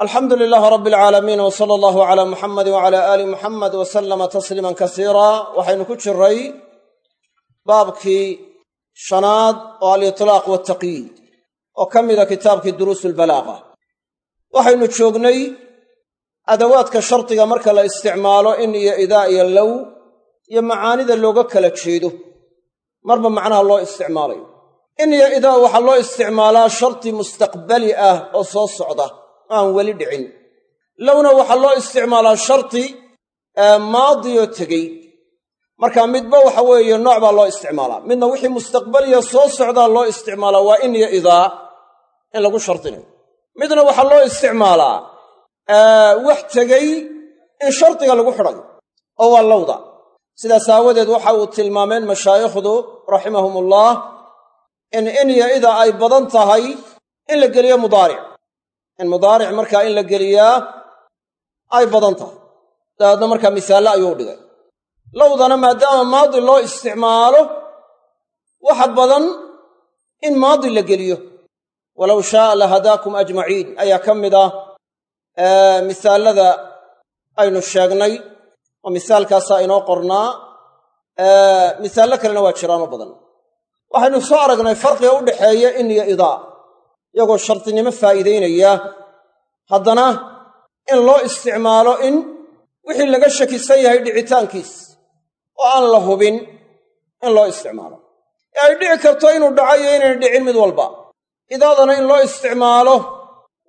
alxamdu lilaahi rabbi alcaalamiin w sala allahu calaa muxamadi wacala aali muxamed wa sallama tasliiman kasiira waxaynu ku jiray baabkii shanaad oo alitlaaq waltaqyiid oo ka mida kitaabkii duruusu lbalaaqa waxaynu joognay adawaadka shardiga marka la isticmaalo in iyo idaa iyo low iyo macaanida looga kala jeedo. Marba macnaha loo isticmaalayo. In iyo idaa waxaa loo isticmaalaa shardi mustaqbali ah oo soo socda aan weli dhicin. Lowna waxaa loo isticmaalaa shardi maadiyoo tegey. Marka midba waxa weeye nooc baa loo isticmaalaa. Midna wixii mustaqbaliya soo socdaa loo isticmaalaa waa in iyo idaa in lagu shardinayo midna waxaa loo isticmaalaa wax tegey in shardiga lagu xidhayo oo waa lowda sidaas aawadeed waxa uu tilmaameen mashaayikhdu raximahumullah in in iyo idaa ay badan tahay in la geliyo mudaaric in mudaaric markaa in la geliyaa ay badan tahay. Dabeedna markaa misaalle ayuu dhigay. Lowdana maadaama maadi loo isticmaalo waxa badan in maadi la geliyo. Walow shaaa la hadaakum ajmaciin ayaa ka mid ah misaalada aynu sheegnay oo misaalkaasaa inoo qornaa misaallo kalena waa jiraano badan. Waxaynu soo aragnay farqiga u dhaxeeya in iyo idaa iyagoo shardinimo faa'iidaynaya haddana in loo isticmaalo in wixii laga shakisan yahay dhicitaankiis oo aan la hubin in loo isticmaalo. Ee ay dhici karto inuu dhaco iyo inayna dhicin mid walba. Idaadana in loo isticmaalo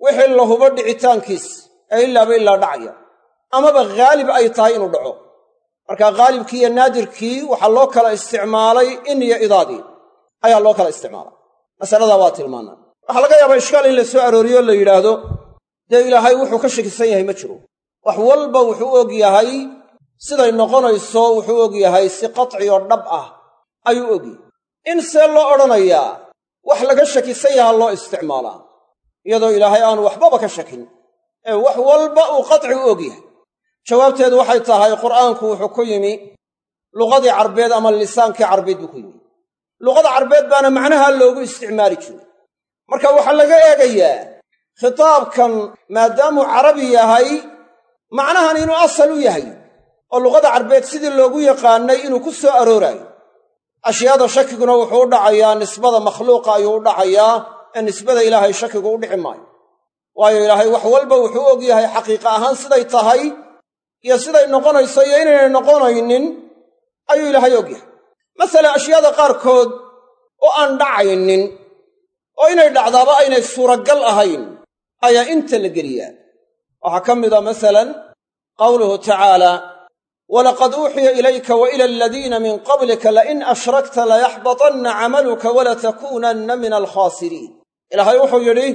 wixii la hubo dhicitaankiis ee ilaaba ilaa dhacaya amaba haalib ay tahay inuu dhaco. Marka haalibkii iyo naadirkii waxaa loo kala isticmaalay in iyo idaadii ayaa loo kala isticmaalay masaladaa waa tilmaanaa. Waxaa laga yaabaa ishkaal in la soo arooriyo la yidhaahdo dee ilaahay wuxuu ka shakisan yahay ma jiro. Wax walba wuxuu og yahay siday noqonayso wuxuu og yahay si qatci oo dhab ah ayuu ogyahay in see loo odhanayaa wax laga shakisan yaha loo isticmaalaa iyadoo ilaahay aanu waxbaba ka shakin. Ee wax walba uu qatci u og yahay. Jawaabteedu waxay tahay qur'aanku wuxuu ku yimi luqadii carbeed ama lisaankii carbeed buu ku yimi. Luqada carbeed baana macnaha loogu isticmaali jiray. Marka waxaa laga eegayaa khitaabkan maadaamuu carabi yahay macnahan inuu asal u yahay oo luqada carbeed sidii loogu yaqaanay inuu ku soo arooraayo. Ashyaada shakiguna wuxuu u dhacayaa nisbada makhluuqa ayuu u dhacayaa ee nisbada ilaahay shakigu u dhici maayo. Waayo ilaahay wax walba wuxuu og yahay xaqiiqa ahaan siday tahay iyo siday noqonayso iyo inaynay noqonaynin ayuu ilaahay og yahay. Masala ashyaada qaarkood oo aan dhacaynin oo inay dhacdaaba aynay suuragal ahayn ayaa inta la geliyaa. Waxaa ka mida masalan qawluhu tacaala walaqad uuxiya ilayka wa ila aladiina min qablika lain ashrakta layaxbatanna camaluka walatakuunanna min alkhaasiriin. Ilaahay wuxuu yidhi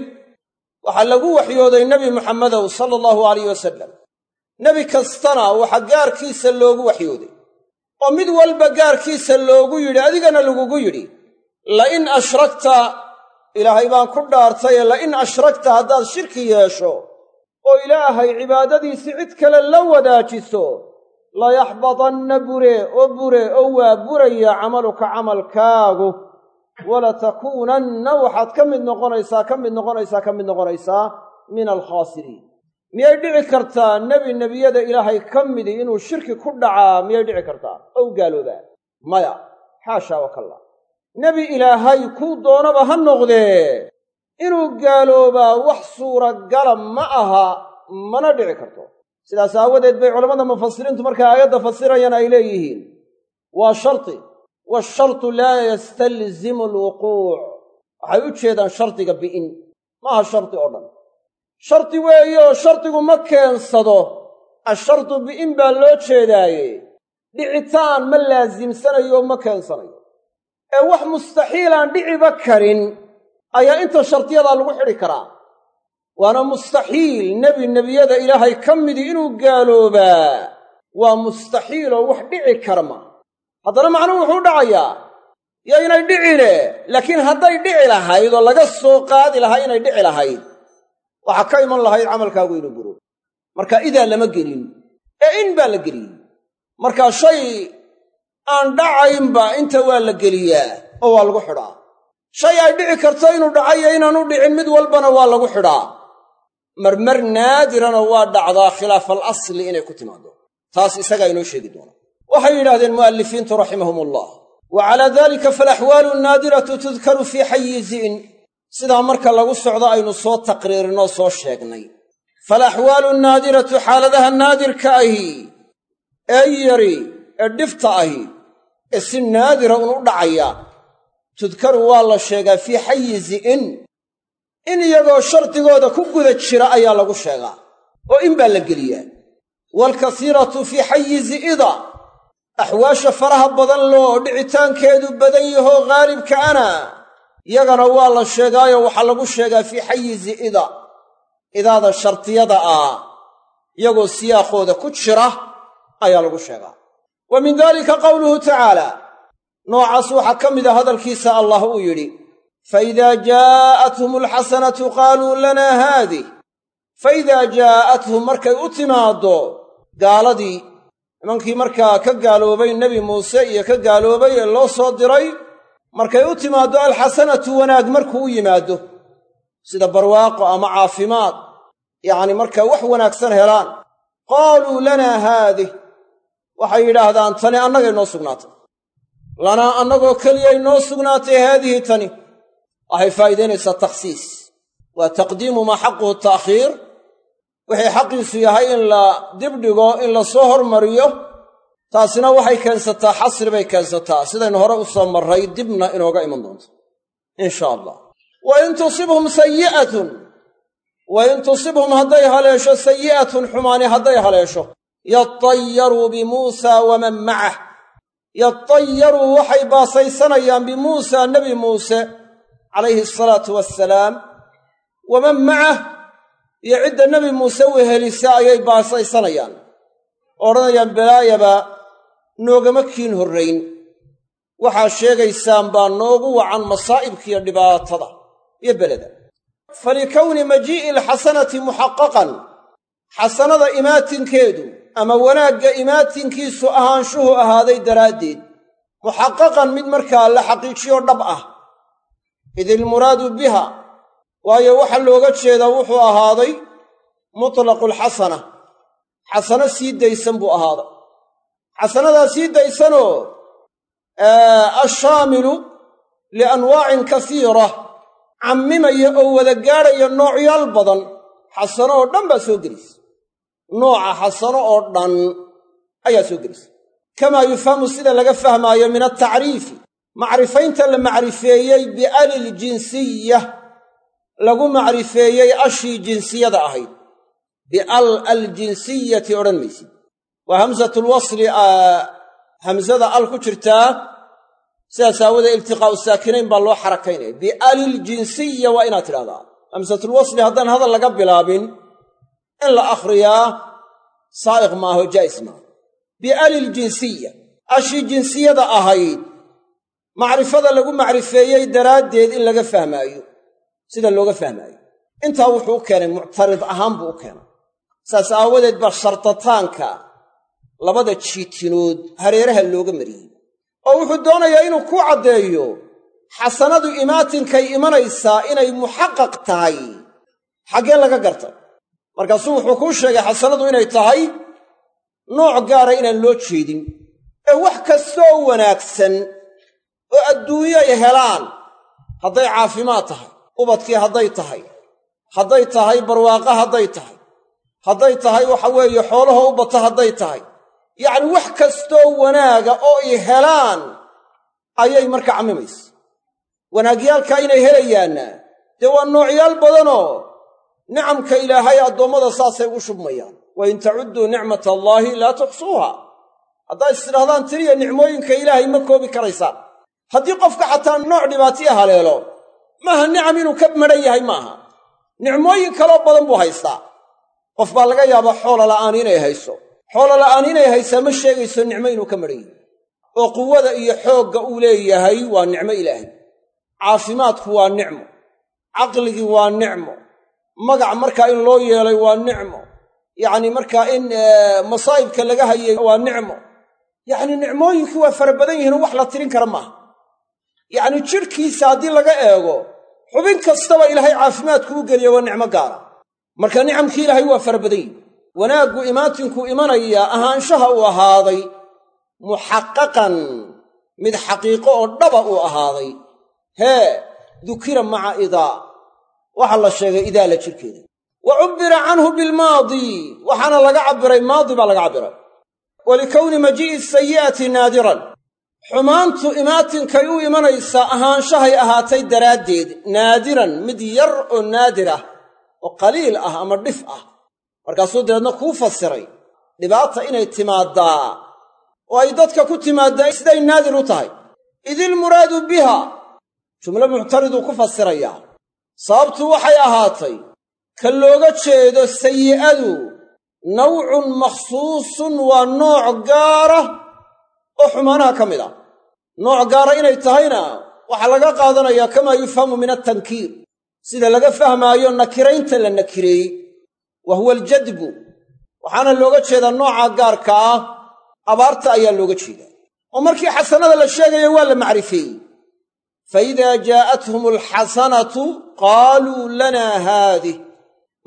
waxaa lagu waxyooday nebi muxammedow sala allahu alayh wasalam nebi kastana waxa gaarkiisa loogu waxyooday. Oo mid walba gaarkiisa loogu yidhi adigana lagugu yidhi lain ashrakta ilaahay baan ku dhaartaye lain ashrakta haddaad shirki yeesho oo ilaahay cibaadadiisii cid kale la wadaajiso layaxbadanna bure oo bure oo waa buraya camaluka camalkaagu. Walatakuunanna waxaad ka mid noqonaysaa ka mid noqonaysaa ka mid noqonaysaa min alkhaasiriin. Miyay dhici kartaa nebi nebiyada ilaahay ka midi inuu shirki ku dhacaa miyay dhici kartaa? Ou gaaloobaa maya xaasha wakalla nebi ilaahay kuu doonaba ha noqdee. Inuu gaaloobaa wax suuragala ma aha mana dhici karto. Sidaas aawadeed bay culammada mufasiriintu markay aayadda fasirayaan ay leeyihiin. Waa sharti. Waashartu laa yastalzimu alwuquuc waxay u jeedaan shardiga bi'in. Maaha shardi oo dhan. Shardi weeyeoo shardigu ma keensado. Ashardu bi'in baa loo jeedaaye. Dhicitaan ma laasimsanayo ma keensanayo ee wax mustaxiilaan dhiciba karin ayaa inta shardiyadaa lagu xidhi karaa. Waana mustaxiil nebi nebiyada ilaahay ka midi inuu gaaloobaa. Waa mustaxiiloo wax dhici kara maa haddana macnuhu wuxuu dhacayaa yo inay dhicine laakiin hadday dhici lahayd oo laga soo qaadi lahaa inay dhici lahayd waxaa ka iman lahayd camalkaagu inuu buro marka idaa lama gelin ee in baa la geliyey. Marka shay aan dhacaynba inta waa la geliyaa oo waa lagu xidhaa. Shay ay dhici karto inuu dhacayo inaanu dhicin mid walbana waa lagu xidhaa. Marmar naadirana waa dhacdaa khilaafa alasli inay ku timaado taas isagaa inoo sheegi doona. Waxay yidhahdeen mu'allifiintu raximahum ullah wa calaa dalika faalaxwaalu naadiratu tudkaru fii xayizi'in sidaa marka lagu socdo aynu soo taqriirinoo soo sheegnay. Faalaxwaalu naadiratu xaaladaha naadirka ahi ee yari ee dhifta ahi ee si naadira un u dhacaya. Tudkaru waa la sheegaa fii xayizi in in iyagoo shardigooda ku guda jira ayaa lagu sheegaa oo in baa la geliyaa. Waalkasiiratu fii xayizi ida axwaasha faraha badan loo dhicitaankeedu badan yahoo haalibka ana. Yagana waa la sheegaayo waxaa lagu sheegaa fii xayizi ida idaada shardiyada ah iyagoo siyaaqooda ku jira ayaa lagu sheegaa wa min dalika qowluhu tacaala noocaas waxaa ka mid a hadalkiisa allah uu yidhi faidaa jaa'athum alxasanatu qaaluu lanaa haadih. Faidaa jaa'athum markay u timaaddo gaaladii nimankii markaa ka gaaloobay nebi muuse iyo ka gaaloobay ee loo soo diray markay u timaaddo alxasanatu wanaag markuu u yimaaddo sida barwaaqo ama caafimaad yacni markaa wax wanaagsan helaan. Qaaluu lanaa haadih waxay yidhaahdaan tani annagay noo sugnaatay. Lanaa annagoo keliyay noo sugnaatay haadihi tani. Waxay faa'iidaynaysaa takhsiis. Waa taqdiimu maa xaquhu ta'khiir. Wixii xaqiisu yahay in la dibdhigo in la soo hormariyo taasina waxay keensataa xasri bay keensataa. Sidaynu hore u soo marray dibna inooga iman doonto. In sha allah wa in tusibhum sayi'atun wa in tusibhum hadday haleesho sayi'atun xumaani hadday haleesho yatayaruu bimuusaa waman macah yatayaruu waxay baasaysanayaan bimuusaa nebi muuse calayhi asalaatu wassalaam waman macah iyo cidda nebi muuse wehelisa ayay baasaysanayaan oo odhanayaan balaayaba noogama kiin horrayn waxaa sheegaysaan baa noogu wacan masaa'ibkiiyo dhibaatada iyo beleda falikowni majii'i alxasanati muxaqaqan xasanada imaatinkeedu ama wanaagga imaatinkiisu ahaanshuhu ahaaday daraaddeed muxaqaqan mid markaa la xaqiijiyoo dhab ah. Id ilmuraadu biha waayo waxa looga jeedaa wuxuu ahaaday mutlaqu alxasana xasano sii daysan buu ahaaday. Xasanadaa sii daysanoo ashaamilu lianwaacin kasiira cammimaya oo wada gaadhaya noocyaal badan xasano oo dhan baa soo gelaysa nooca xasano oo dhan ayaa soo gelaysa kamaa yufhamu sida laga fahmaayo min altacriifi macrifaynta la macrifeeyey bialiljinsiya lagu macrifeeyey ashii jinsiyada ahayd. Bial aljinsiyati odhan maysid. Waa hamsatulwasli hamsada al ku jirtaa sidaas aawoodee iltiqaa'u saakinayn baa loo xarakaynaya bialiljinsiya waa inaad tidhahdaa hamsatulwasli haddaan hadal laga bilaabin in la akhriyaa saa'iq maaho jaa'is maaha bialiljinsiya ashii jinsiyada ahayd macrifada lagu macrifeeyey daraaddeed in laga fahmaayo sida looga fahmaayo. Intaa wuxuu u keenay muctarid ahaan buu u keenay. Saas aawadeed baa shardataanka labada jiitinood hareeraha looga mariyey. Oo wuxuu doonayaa inuu ku caddeeyo xasanadu imaatinkay imanaysaa inay muxaqaq tahay xaggee laga gartay markaasuu wuxuu kuu sheegay xasanadu inay tahay nooc gaara inaan loo jeedin. Ee wax kastoo wanaagsan oo adduunyo ay helaan hadday caafimaad tahay ubadkii hadday tahay hadday tahay barwaaqo hadday tahay hadday tahay waxa weeye xoolaha u bata hadday tahay. Yacni wax kastoo wanaaga oo ay helaan ayay marka cammimaysa wanaagyaalkaa inay helayaanna dee waa noocyaal badanoo nicamka ilaahay addoommada saasay u shubmayaan. Wa in tacudduu nicmata allaahi laa tuxsuuha haddaad istidhahdaan tiriya nicmooyinka ilaahay ma koobi karaysaan. Haddii qofka xataa nooc dhibaatiya haleelo maaha nicam inuu ka madhan yahay maaha. Nicmooyin kaloo badan buu haystaa. Qof baa laga yaabaa xoola la'aan inay hayso. Xoola la'aan inay haysaa ma sheegayso nicmo inuu ka madhan yahay. Oo quwada iyo xoogga uu leeyahay waa nicmo ilaahay. Caafimaadku waa nicmo caqligii waa nicmo magac markaa in loo yeelay waa nicmo. Yacni markaa in masaa'ibka laga hayay waa nicmo. Yacni nicmooyinkii waa fara badan yihiinoo wax la tirin kara maaha. Yacni jidhkiisa haddii laga eego xubin kastaba ilaahay caafimaadku u geliya waa nicmo gaara. Marka nicamkii ilaahay waa fara badan yihi wanaaggu imaatinkuu imanayaa ahaanshaha uu ahaaday muxaqaqan mid xaqiiqo oo dhaba uu ahaaday. Hee dukira maca idaa waxaa la sheegay idaa la jirkeeda wa cubbira canhu bilmaadi waxaana laga cabbiray maadi baa laga cabbiray. Walikowni majii'i sayi'ati naadiran. Xumaantu imaatinkay u imanaysaa ahaanshahay ahaatay daraaddeed naadiran mid yar oo naadir ah oo qaliil ah ama dhif ah. Markaasuu dabeedna kuu fasiray dhibaata inay timaaddaa oo ay dadka ku timaaddaa siday naadir u tahay. Idilmuraadu biha jumlo muctariduu ku fasirayaa sababtu waxay ahaatay ka looga jeedo sayi'adu nawcun makhsuusun waa nooc gaara oo xumaanaha ka mid ah. Nooc gaara inay tahayna waxaa laga qaadanayaa kamaa yufhamu min altankiir sida laga fahmaayo nakiraynta la nakireeyey wa huwa aljadbu. Waxaana looga jeedaa nooca gaarka ah abaarta ayaa looga jeedaa. Oo markii xasanada la sheegaya waa la macrifeeyey fa idaa jaa'athum alxasanatu qaaluu lanaa haadih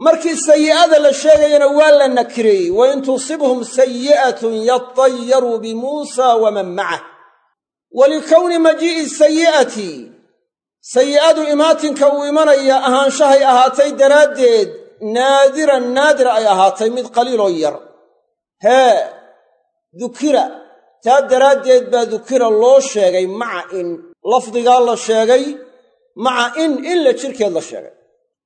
markii sayi'ada la sheegayana waa la nakireeyey wa in tusibhum sayi'atun yatayaruu bimuusa waman macah walikowni majii'i sayi'ati sayi'adu imaatinka uu imanaya ahaanshahay ahaatay daraaddeed naadiran naadir ay ahaatay mid qaliiloo yar hee dukira taa daraaddeed baa dukira loo sheegay maca in lafdigaa la sheegay maca in in la jirkeed la sheegay.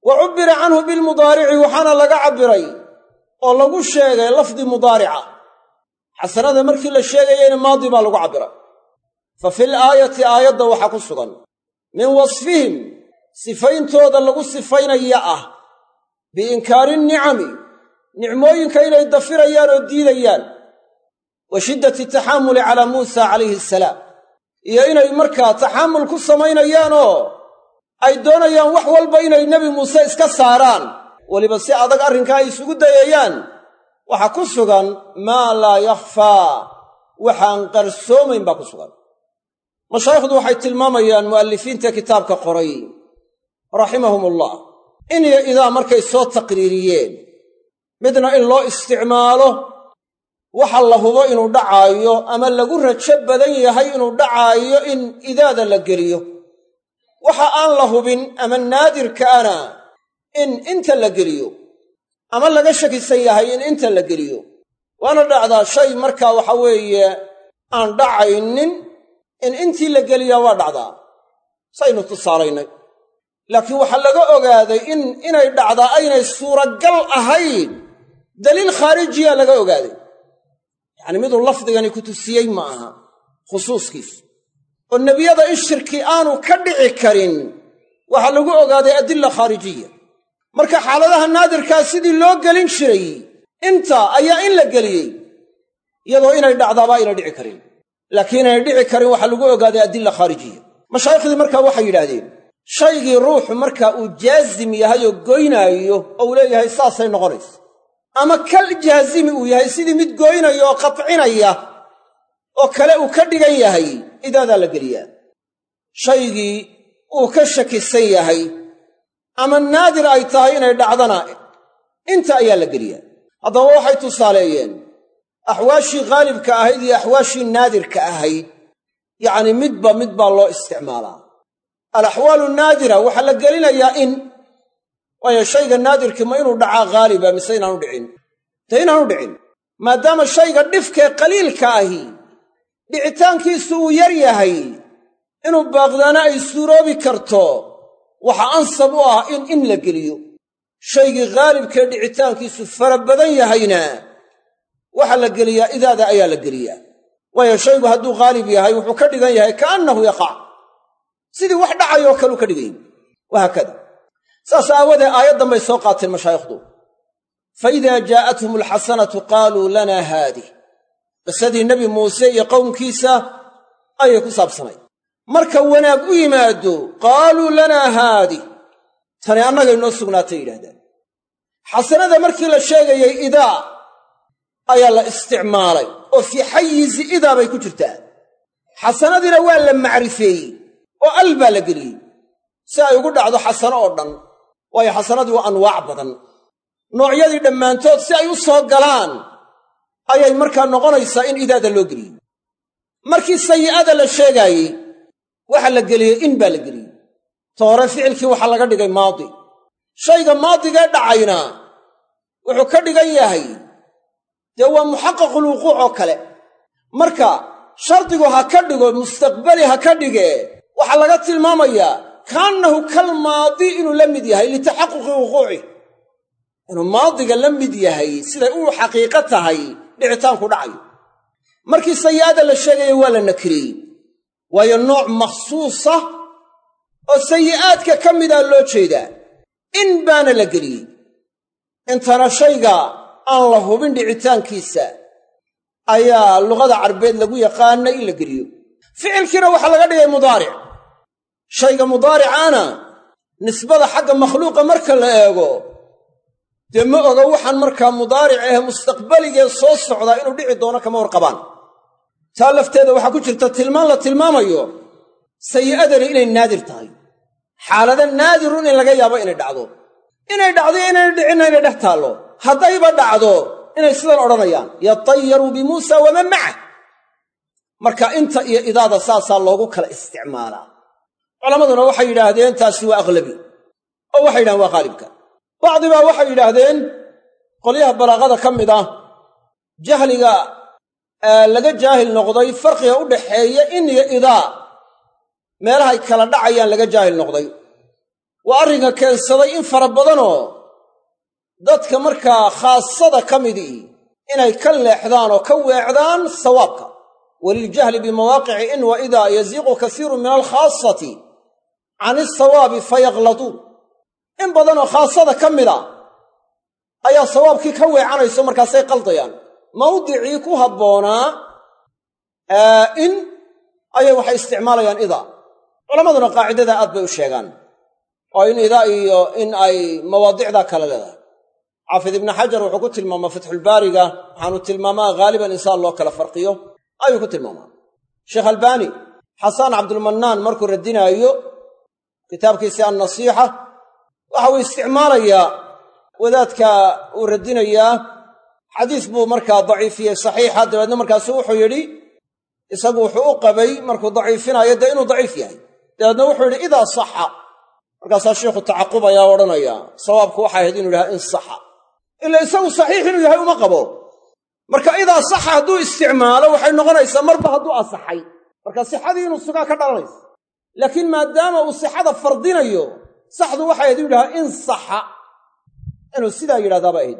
Wa cubbira canhu bilmudaarici waxaana laga cabbiray oo lagu sheegay lafdi mudaarica. Xasanada markii la sheegayeyna maadi baa lagu cabbiray fa fil aayati aayadda waxaa ku sugan min wasfihim sifayntooda lagu sifaynaya ah biinkaari nicami nicmooyinka inay dafirayaan oo diidayaan wa shiddati taxaamuli calaa muusa calayhi asalaam iyo inay markaa taxaamul ku samaynayaanoo ay doonayaan wax walba inay nebi muuse iska saaraan. Weliba si adag arrinkaa ay isugu dayayaan waxaa ku sugan maa laa yakhfaa. Waxaan qarsoomayn baa ku sugan. Mashaayikhdu waxay tilmaamayaan mu'allifiinta kitaabka qoray raximahumullah in iyo idaa markay soo taqriiriyeen midna in loo isticmaalo waxa la hubo inuu dhacaayo ama lagu rajo badan yahay inuu dhacaayo in idaada la geliyo. Waxa aan la hubin ama naadirkaana in inta la geliyo ama laga shakisan yahay in inta la geliyo. Waana dhacdaa shay markaa waxa weeye aan dhacaynin in intii la geliyaa waa dhacdaa. Saynu tusaalaynay laakiin waxaa laga ogaaday in inay dhacdaa aynay suuragal ahayn. Daliil khaarijiya laga ogaaday yacni miduu lafdigani ku tusiyey ma aha khusuuskiisu oo nebiyada in shirki aanu ka dhici karin waxaa lagu ogaaday adilla khaarijiya. Marka xaaladaha naadirkaa sidii loo gelin jiray inta ayaa in la geliyey iyadoo inay dhacdaaba ayna dhici karin. Laakiin inay dhici karin waxaa lagu ogaaday adilla khaarijiya. Mashaaikhdii markaa waxay yidhaahdeen shaygii ruuxu markaa uu jaazim yahay oo goynaayo oo uu leeyahay saasay noqonaysa ama kal jaazimi uu yahay sidii mid goynaya oo qatcinaya oo kale uu ka dhigan yahay idaadaa la geliyaa. Shaygii uu ka shakisan yahay ama naadir ay tahay inay dhacdana inta ayaa la geliyaa. Haddaba waxay tusaaleeyeen axwaashii khaalibka ahayd iyo axwaashii naadirka ahayd yacni midba mid baa loo isticmaalaa. Alaxwaalu naadira waxaa la gelinayaa in waayo shayga naadirkii ma inuu dhacaa haaliba mise inaanu dhicin? Dee inaanu dhicin? Maadaama shayga dhifkee qaliilka ahi dhicitaankiisu uu yar yahay inuu baaqdaana ay suuroobi karto waxa ansab u ah in in la geliyo. Shaygii khaalibkee dhicitaankiisu fara badan yahayna waxaa la geliyaa idaada ayaa la geliyaa. Waayo shaygu hadduu khaalib yahay wuxuu ka dhigan yahay kaannahu yaqac. Sidii wax dhacayoo kaleu ka dhigan yahy wahaakada saas aawadee aayaddan bay soo qaateen mashaayikhdu fa idaa jaa'athum alxasanatu qaaluu lanaa haadih qisadii nebi muuse iyo qowmkiisa ayay ku saabsanayd. Marka wanaag u yimaado qaaluu lanaa haadih tani annagay noo sugnaatay yidhahdaan xasanada markii la sheegayay idaa ayaa la isticmaalay oo fii xayizi idaa bay ku jirtaa xasanadiina waa la macrifeeyey oo al baa la geliyey. Si ay ugu dhacdo xasano oo dhan waayo xasanadii waa anwaac badan. Noocyadii dhammaantood si ay u soo galaan ayay markaa noqonaysaa in idaada loo geliyey markii sayi'ada la sheegaayey waxa la geliyey in baa la geliyey ta hore ficilkii waxaa laga dhigay maadi. Shayga maadigee dhacayna wuxuu ka dhigan yahay dee waa muxaqaqulwuquuc oo kale. Marka shardigu ha ka dhigo mustaqbali ha ka dhige waxaa laga tilmaamayaa kaannahu kal maadi inuu la mid yahay litaxaquqi wuquucih inuu maadiga la mid yahay siday u xaqiiqo tahay dhicitaanku dhacayo markii sayi'ada la sheegaya waa la nakiriyey. Waayo nooc makhsuusa oo sayi'aadka ka mida loo jeedaa in baana la geliyey. Intana shayga aan la hubin dhicitaankiisa ayaa luqada carbeed lagu yaqaana in la geliyo. Ficilkiina waxaa laga dhigay mudaaric shayga mudaaricaana nisbada xagga makhluuqa marka la eego dee ma oga waxaan markaa mudaaric ahe mustaqbaligee soo socdaa inuu dhici doono kama warqabaan. Taa lafteeda waxaa ku jirta tilmaan la tilmaamayo sayi'adani inay naadir tahay. Xaalada naadirun in laga yaabo inay dhacdo. Inay dhacdo inayna dhicinna inay dhex taallo. Haddayba dhacdo inay sidan odhanayaan yatayaruu bimuusa waman macah marka inta iyo idaada saasaa loogu kala isticmaalaa culammaduna waxay yidhaahdeen taasi waa aqlabi oo waxay yidhahdeen waa qaalibka bacdibaa waxay yidhaahdeen qolyaha balaaqada ka mid ah jahliga laga jaahil noqday farqiga u dhaxeeya in iyo idaa meelahay kala dhacayaan laga jaahil noqday. Waa arrinka keensaday in fara badanoo dadka markaa khaasada ka midii inay ka leexdaan oo ka weecdaan sawaabka. Waliljahli bimawaaqici in wa idaa yaziiqu kasiirun min alkhaasati can isawaabi fayaqladuun in badanoo khaasada ka mida ayaa sawaabkii ka weecanayso markaasay qaldayaan. Mawdicii ku habboonaa in ayay waxay isticmaalayaan idaa. Culammaduna qaacidada aad bay u sheegaan. Oo in idaa iyo in ay mawaadicdaa kale leedahay. Xaafid ibnu xajar wuxuu ku tilmaamaa fatxulbaariga waxaanu tilmaamaa haaliban insaan loo kala farqiyo. Ayuu ku tilmaamaa. Sheekh albaani xasaan cabdulmannaan markuu radinaayo kitaabkiisii annasiixa waxa uu isticmaalayaa wadaadka uu radinayaa. Xadiis buu markaa daciifiyey saxiixa dabeedna markaasu wuxuu yidhi isagu wuxuu u qabay markuu daciifinaayo dee inuu daciif yahay. Dabeedna wuxuu yidhi idaa saxa. Markaasaa sheikhu tacaqubaya o odhanaya sawaabku waxay ahayd inu yidhaha in saxa. Ila isagu saxiix inuu yahay uma qabo. Marka idaa saxa hadduu isticmaalo waxay noqonaysaa marba hadduu asaxay. Marka sixadii inuu sugaa ka dhalanaysa laakiin maadaama uu sixada fardinayo saxdu waxay ahayd yidhaha in saxa. Inuu sidaa yidhahdaaba ahayd.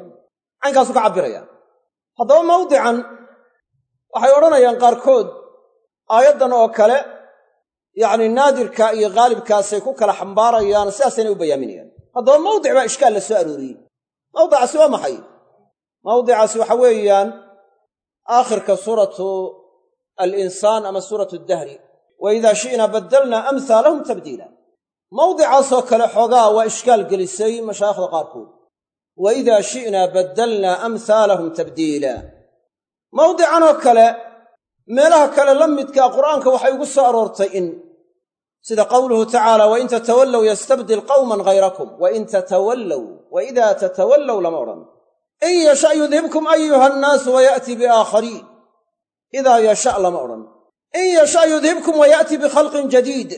Caynkaasu ka cabbiraya. Haddaba mawdican waxay odhanayaan qaarkood aayaddan oo kale yacni naadirka iyo haalibkaasay ku kala xambaarayaan sidaasayna u bayaaminayaan. Haddaba mawdic baa ishkaal la soo arooriyey. Mawdicaasi waa maxay? Mawdicaasi waxa weeyaan aakhirka suuratu alinsaan ama suuratu dahri wa idaa shi'naa baddalnaa amhaalahum tabdiila mawdicaasoo kale xoogaa waa ishkaal gelisay mashaayikhda qaarkood. Wa idaa shi'naa baddalnaa amhaalahum tabdiila mawdicanoo kale meelaha kale la midkaa qur'aanka waxay ugu soo aroortay in sida qowluhu tacaala wain tatawallow yastabdil qawman hayrakum wain tatawallow wa idaa tatawallow lama odhan. In yasha yudhibkum ayuha annaasu waya'ti biaakhariin idaa yasha lama odhan in yasha yudhibkum waya'ti bikhalqin jadiid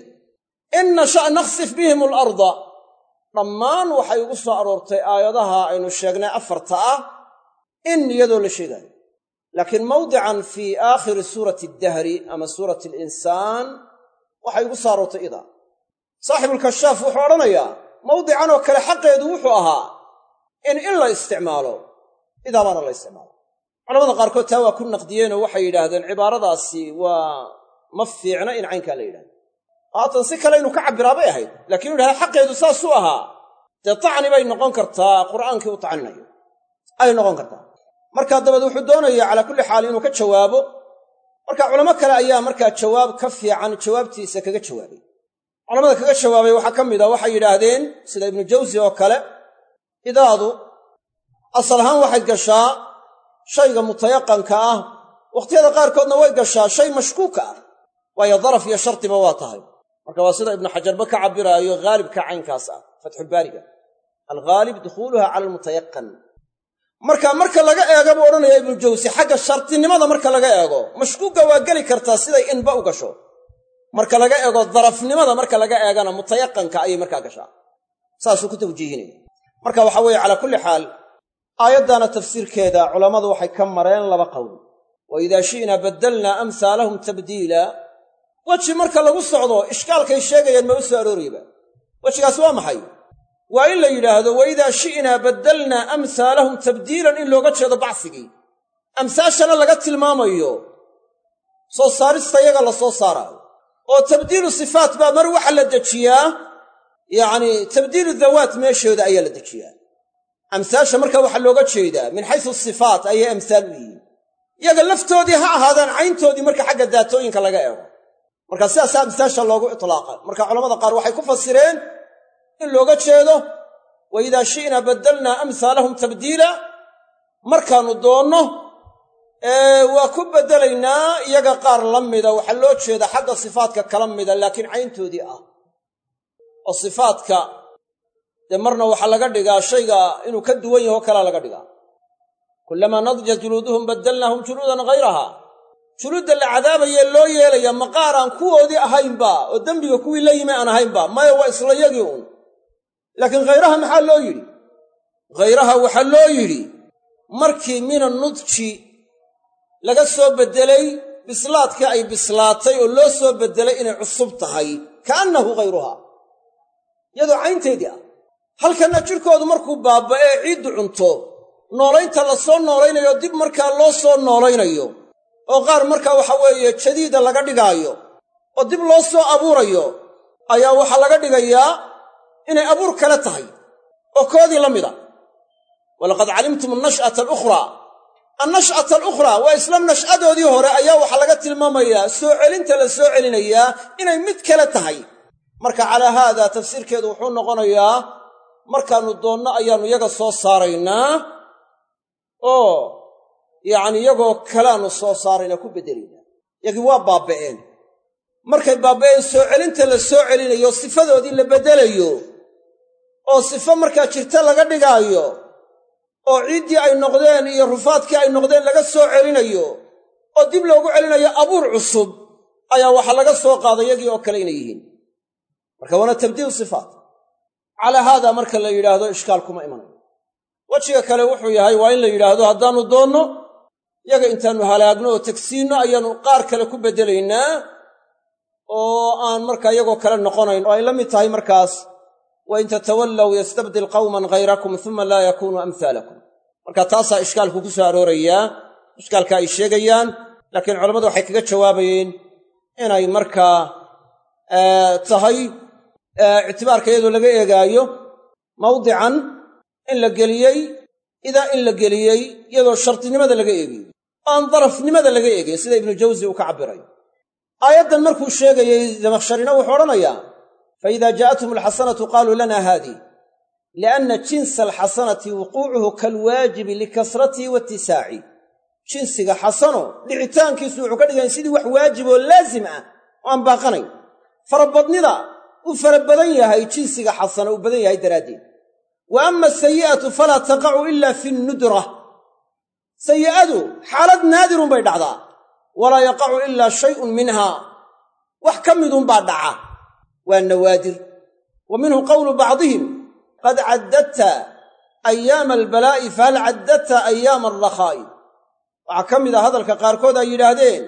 in nasha nakhsif bihim alarda dhammaan waxay ugu soo aroortay aayadaha aynu sheegnay afarta ah in iyadoo la sheegaayo laakiin mawdican fii aakhiri suurati addahri ama suurati alinsaan waxay ugu soo aroortay idaa saaxibulkashaaf wuxuu odhanayaa mawdican oo kale xaqeedu wuxuu ahaa in in la isticmaalo idaa baana la isticmaalo culamada qaarkood taa waa ku naqdiyeenoo waxay yidhaahdeen cibaaradaasi waa ma fiicna in caynkaa la yidhahdo. Haatan si kale inuu ka cabbiraa bay ahayd lakiin inu yidhahda xaqeedu saasuu ahaa. Dee tacni bay noqon kartaa qur'aankii u tacninayo ay noqon kartaa. Markaa dabeed wuxuu doonayaa calaa kulli xaal inuu ka jawaabo. Marka culamo kale ayaa markaa jawaab ka fiican jawaabtiisa kaga jawaabay. Culamada kaga jawaabay waxaa ka mid a waxay yidhaahdeen sida ibnu jawsi oo kale idaadu asal ahaan waxay gashaa shayga mutayaqanka ah wakhtiyada qaarkoodna way gashaa shay mashkuuka ah. Waayo daraf iyo shardiba waa tahay. Marka waa sida ibnu xajarba ka cabbiraayo haalibka caynkaas ah fatxulbaariga alghaalib dukhuuluha cala almutayaqan. Marka marka laga eego buu odhanaya ibnu jawsi xagga shartinimada marka laga eego mashkuuga waa geli kartaa siday inba u gasho. Marka laga eego darafnimada marka laga eegana mutayaqanka ayay markaa gashaa. Saasuu ku tawjiihinaya. Marka waxa weeye calaa kulli xaal aayaddaana tafsiirkeeda culammadu waxay ka mareen laba qowl wa idaa shi'naa baddalnaa amhaalahum tabdiila. Weji marka lagu socdo ishkaalkay sheegayaan ma u soo aroorayba wejigaas waa maxay? Waa in la yidhaahdo wa idaa shi'naa baddalnaa amhaalahum tabdiilan in looga jeedo bacsigii. Amsaashana laga tilmaamayo. Soo saarista yaga la soo saaraayo oo tabdiilu sifaat baa mar waxa la dejiyaa. Yacnii tabdiilu dawaat meeshooda ayaa la dejiyaa amsaasha marka waxaa looga jeedaa min xaysu sifaat ayay amsaal u yihiin. Yaga laftoodii ha ahaadaan cayntoodii marka xagga daatooyinka laga eego. Marka sidaasaa amsaasha loogu itlaaqay marka culamada qaar waxay ku fasireen in looga jeedo wa idaa shi'naa baddalnaa amhaalahum tabdiila. Markaannu doonno waa ku beddelaynaa iyaga qaar la mida waxaa loo jeeda xagga sifaadka kala mida laakiin cayntoodii ah dee marna waxaa laga dhigaa shayga inuu ka duwan yaho kalaa laga dhigaa. kullamaa nadjat juluuduhum baddalnaahum juluudan hayraha juluudda la cadaabayee loo yeelaya maqaar aan kuwoodii ahaynba oo dembiga kuwii la yimi aan ahaynba maya waa isla yagii uun laakiin khayraha maxaa loo yidhi khayraha waxaa loo yidhi markii mina nudji laga soo beddelay bislaadka ay bislaatay oo loo soo beddelay inay cusub tahay kaannahu khayruha iyadoo caynteedii ah halkanna jidhkoodu markuu baaba'ee ciiddu cunto noolaynta la soo noolaynayo dib markaa loo soo noolaynayo oo qaar markaa waxa weeye jadiida laga dhigaayo oo dib loo soo abuurayo ayaa waxaa laga dhigayaa inay abuur kale tahay oo koodii la mida. Walaqad calimtum annash'ata alukhraa. Annash'ata alukhraa waa isla nash'adoodii hore ayaa waxaa laga tilmaamayaa soo celinta la soo celinayaa inay mid kale tahay. Marka calaa haada tafsiirkeedu wuxuu noqonayaa markaannu doonno ayaannu yaga soo saaraynaa oo yacni iyagoo kaleaannu soo saaraynaa ku beddelaynaa yagii waa baaba'een. Markay baaba'een soo celinta la soo celinayo sifadoodii la beddelayo oo sifo markaa jirta laga dhigaayo oo ciiddii ay noqdeen iyo rufaadkii ay noqdeen laga soo celinayo oo dib loogu celinayo abuur cusub ayaa waxaa laga soo qaaday yagii oo kale inay yihiin. Marka waana tabdiil sifaat calaa haada marka la yidhaahdo ishkaal kuma imanayo wejiga kale wuxuu yahay waa in la yidhaahdo haddaannu doonno yaga intaannu halaagno oo tegsiinno ayaannu qaar kale ku beddelaynaa oo aan markaa iyagoo kale noqonayn. Oo ay la mid tahay markaas wa in tatawallow yastabdil qawman hayrakum uma laa yakunuu amhaalakum marka taasaa ishkaalku ku soo aroorayaa ishkaalka ay sheegayaan laakiin culammadu waxay kaga jawaabayeen inay markaa tahay ictibaarka iyadoo laga eegaayo mawdican in la geliyey idaa in la geliyey iyadoo shartinimada laga eegayo aan darafnimada laga eegayo sida ibnu jawsi uu ka cabbiray aayaddan markuu sheegayey zamakhsharina wuxuu odhanayaa fa idaa jaa'athum alxasanatu qaaluu lana haadih lianna jinsa alxasanati wuquucuhu kalwaajibi likasratihi waittisaaci jinsiga xasano dhicitaankiisu wuxuu ka dhiganya sidii wax waajib oo laazim ah oo aan baaqanayn uu fara badan yahay jinsiga xasana uu badan yahay daraaddeed. Wa ama asayi'atu falaa taqacu ila fi nnudra. Sayi'adu xaalad naadirun bay dhacdaa. Walaa yaqacu ilaa shayun minha. Wax ka midunbaa dhaca. Waa nawaadir. Wa minhu qowlu bacdihim qad caddadta ayaama albalaa'i fahal caddadta ayaama alrakhaa'i waxaa ka mid a hadalka qaarkood ay yidhaahdeen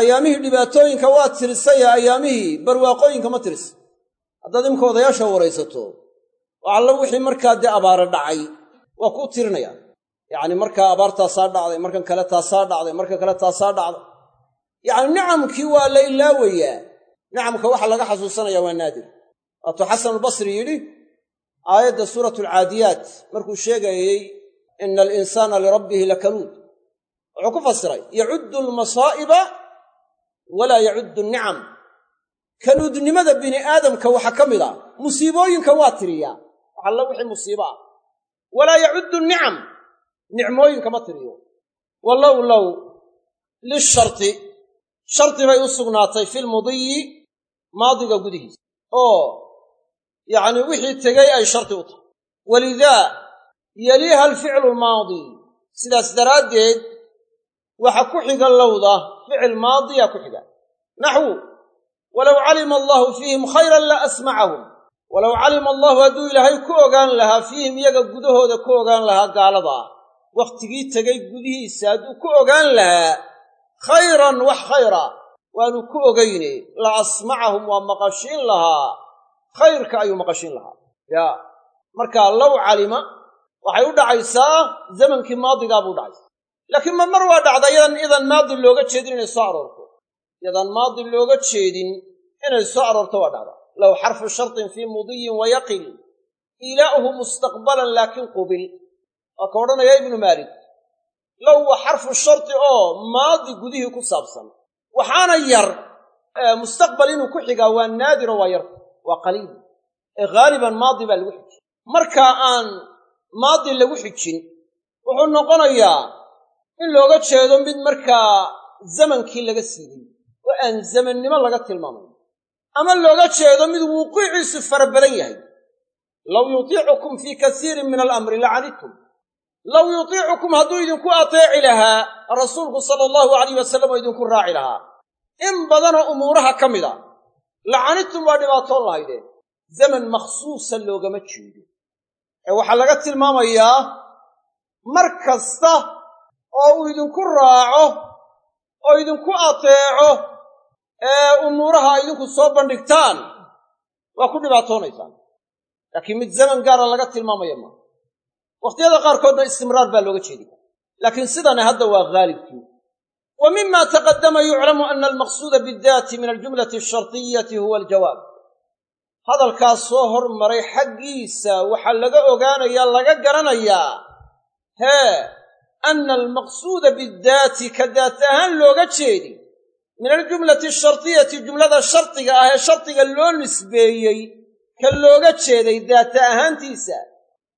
ayaamihii dhibaatooyinka waa tirisaya ayaamihii barwaaqooyinka ma tiris haddaad imka odayaasha waraysato oo allo wixii markaa dee abaare dhacay waa kuu tirinaya. Yacni markaa abaartaasaa dhacday markan kale taasaa dhacday markan kale taasaa dhacday. Yacni nicamkii waa la ilaawayaa nicamka waxa laga xasuusanaya waa naadir. Waatuu xasanulbasri yidhi aayadda suuratu alcaadiyaat markuu sheegayey ina alinsaana lirabbihi lakanuud wuxuu ku fasiray yacuddu almasaa'iba walaa yacuddu annicam kanuudnimada bini aadamka waxaa ka mid a musiibooyinka waa tiriyaa. Wax alla wixii musiibo ah walaa yacuddu nicam. Nicmooyinka ma tiriyo. Walow low lisharti. Shardi bay u sugnaatay filmudiyi maadiga gudihiisa. Oo yacni wixii tegey ay shardi u tahay. Walidaa yaliiha alficlu lmaadi. Sidaas daraaddeed waxa ku xiga lowda ficil maadiya ku xiga. Naxwu walow calima allahu fiihim khayran la asmacahum walow calima allahu hadduu ilaahay ku ogaan lahaa fiihim iyaga gudahooda ku ogaan lahaa gaaladaa wakhtigii tegay gudihiisa hadduu ku ogaan lahaa khayran wax khayra waanu ku ogayne la asmacahum waa maqashiin lahaa khayrka ayuu maqashiin lahaa yaa markaa low calima waxay u dhacaysaa zamankii maadigaa buu dhacaysa laakiin ma mar waa dhacda yadan idan maadi looga jeedin inay soo aroorto yadaan maadi looga jeedin inay soo aroorto waa dhacda low xarfu shartin fii mudiyin wayaqil ilaa'uhu mustaqbalan laakin qubil waa ka odhanaya ibnu maalik low waa xarfu sharti oo maadi gudihii ku saabsan waxaana yar mustaqbal inuu ku xigaa waa naadiro waa yar waa qaliil ee haaliban maadi baa lagu xijin markaa aan maadi lagu xijin wuxuu noqonayaa in looga jeedo mid markaa zamankii laga oo aan zamannimo laga tilmaamayn ama looga jeedo mid wuquuciisu fara badan yahay. Low yutiicukum fii kasiirin min alamri lacanidtum low yutiicukum hadduu idinku ateeci lahaa rasuulku sala allahu alayh wasalam idinku raaci lahaa. In badanoo umuuraha ka mid a lacanidtum waa dhibaatoon lahaydeen zaman makhsuusa loogama jeedo. Ee waxaa laga tilmaamayaa mar kasta oo uu idinku raaco oo idinku ateeco ee umuuraha idinku soo bandhigtaan waa ku dhibaatoonaysaan. Laakiin mid zaman gaara laga tilmaamaya maaha wakhtiyada qaarkoodna istimraar baa looga jeedi kara laakiin sidani hadda waa haalibkii wa mima taqadama yuclamu ana almaqsuuda bidaati min aljumlati ashartiyati huwa aljawaab. Hadalkaas soo hormaray xaggiisa waxaa laga ogaanayaa laga garanayaa hee ana almaqsuuda bidaati ka daat ahaan looga jeedi min aljumlati ashartiyati jumlada shardiga ah ee shardiga loo nisbeeyey ka looga jeeday daata ahaantiisa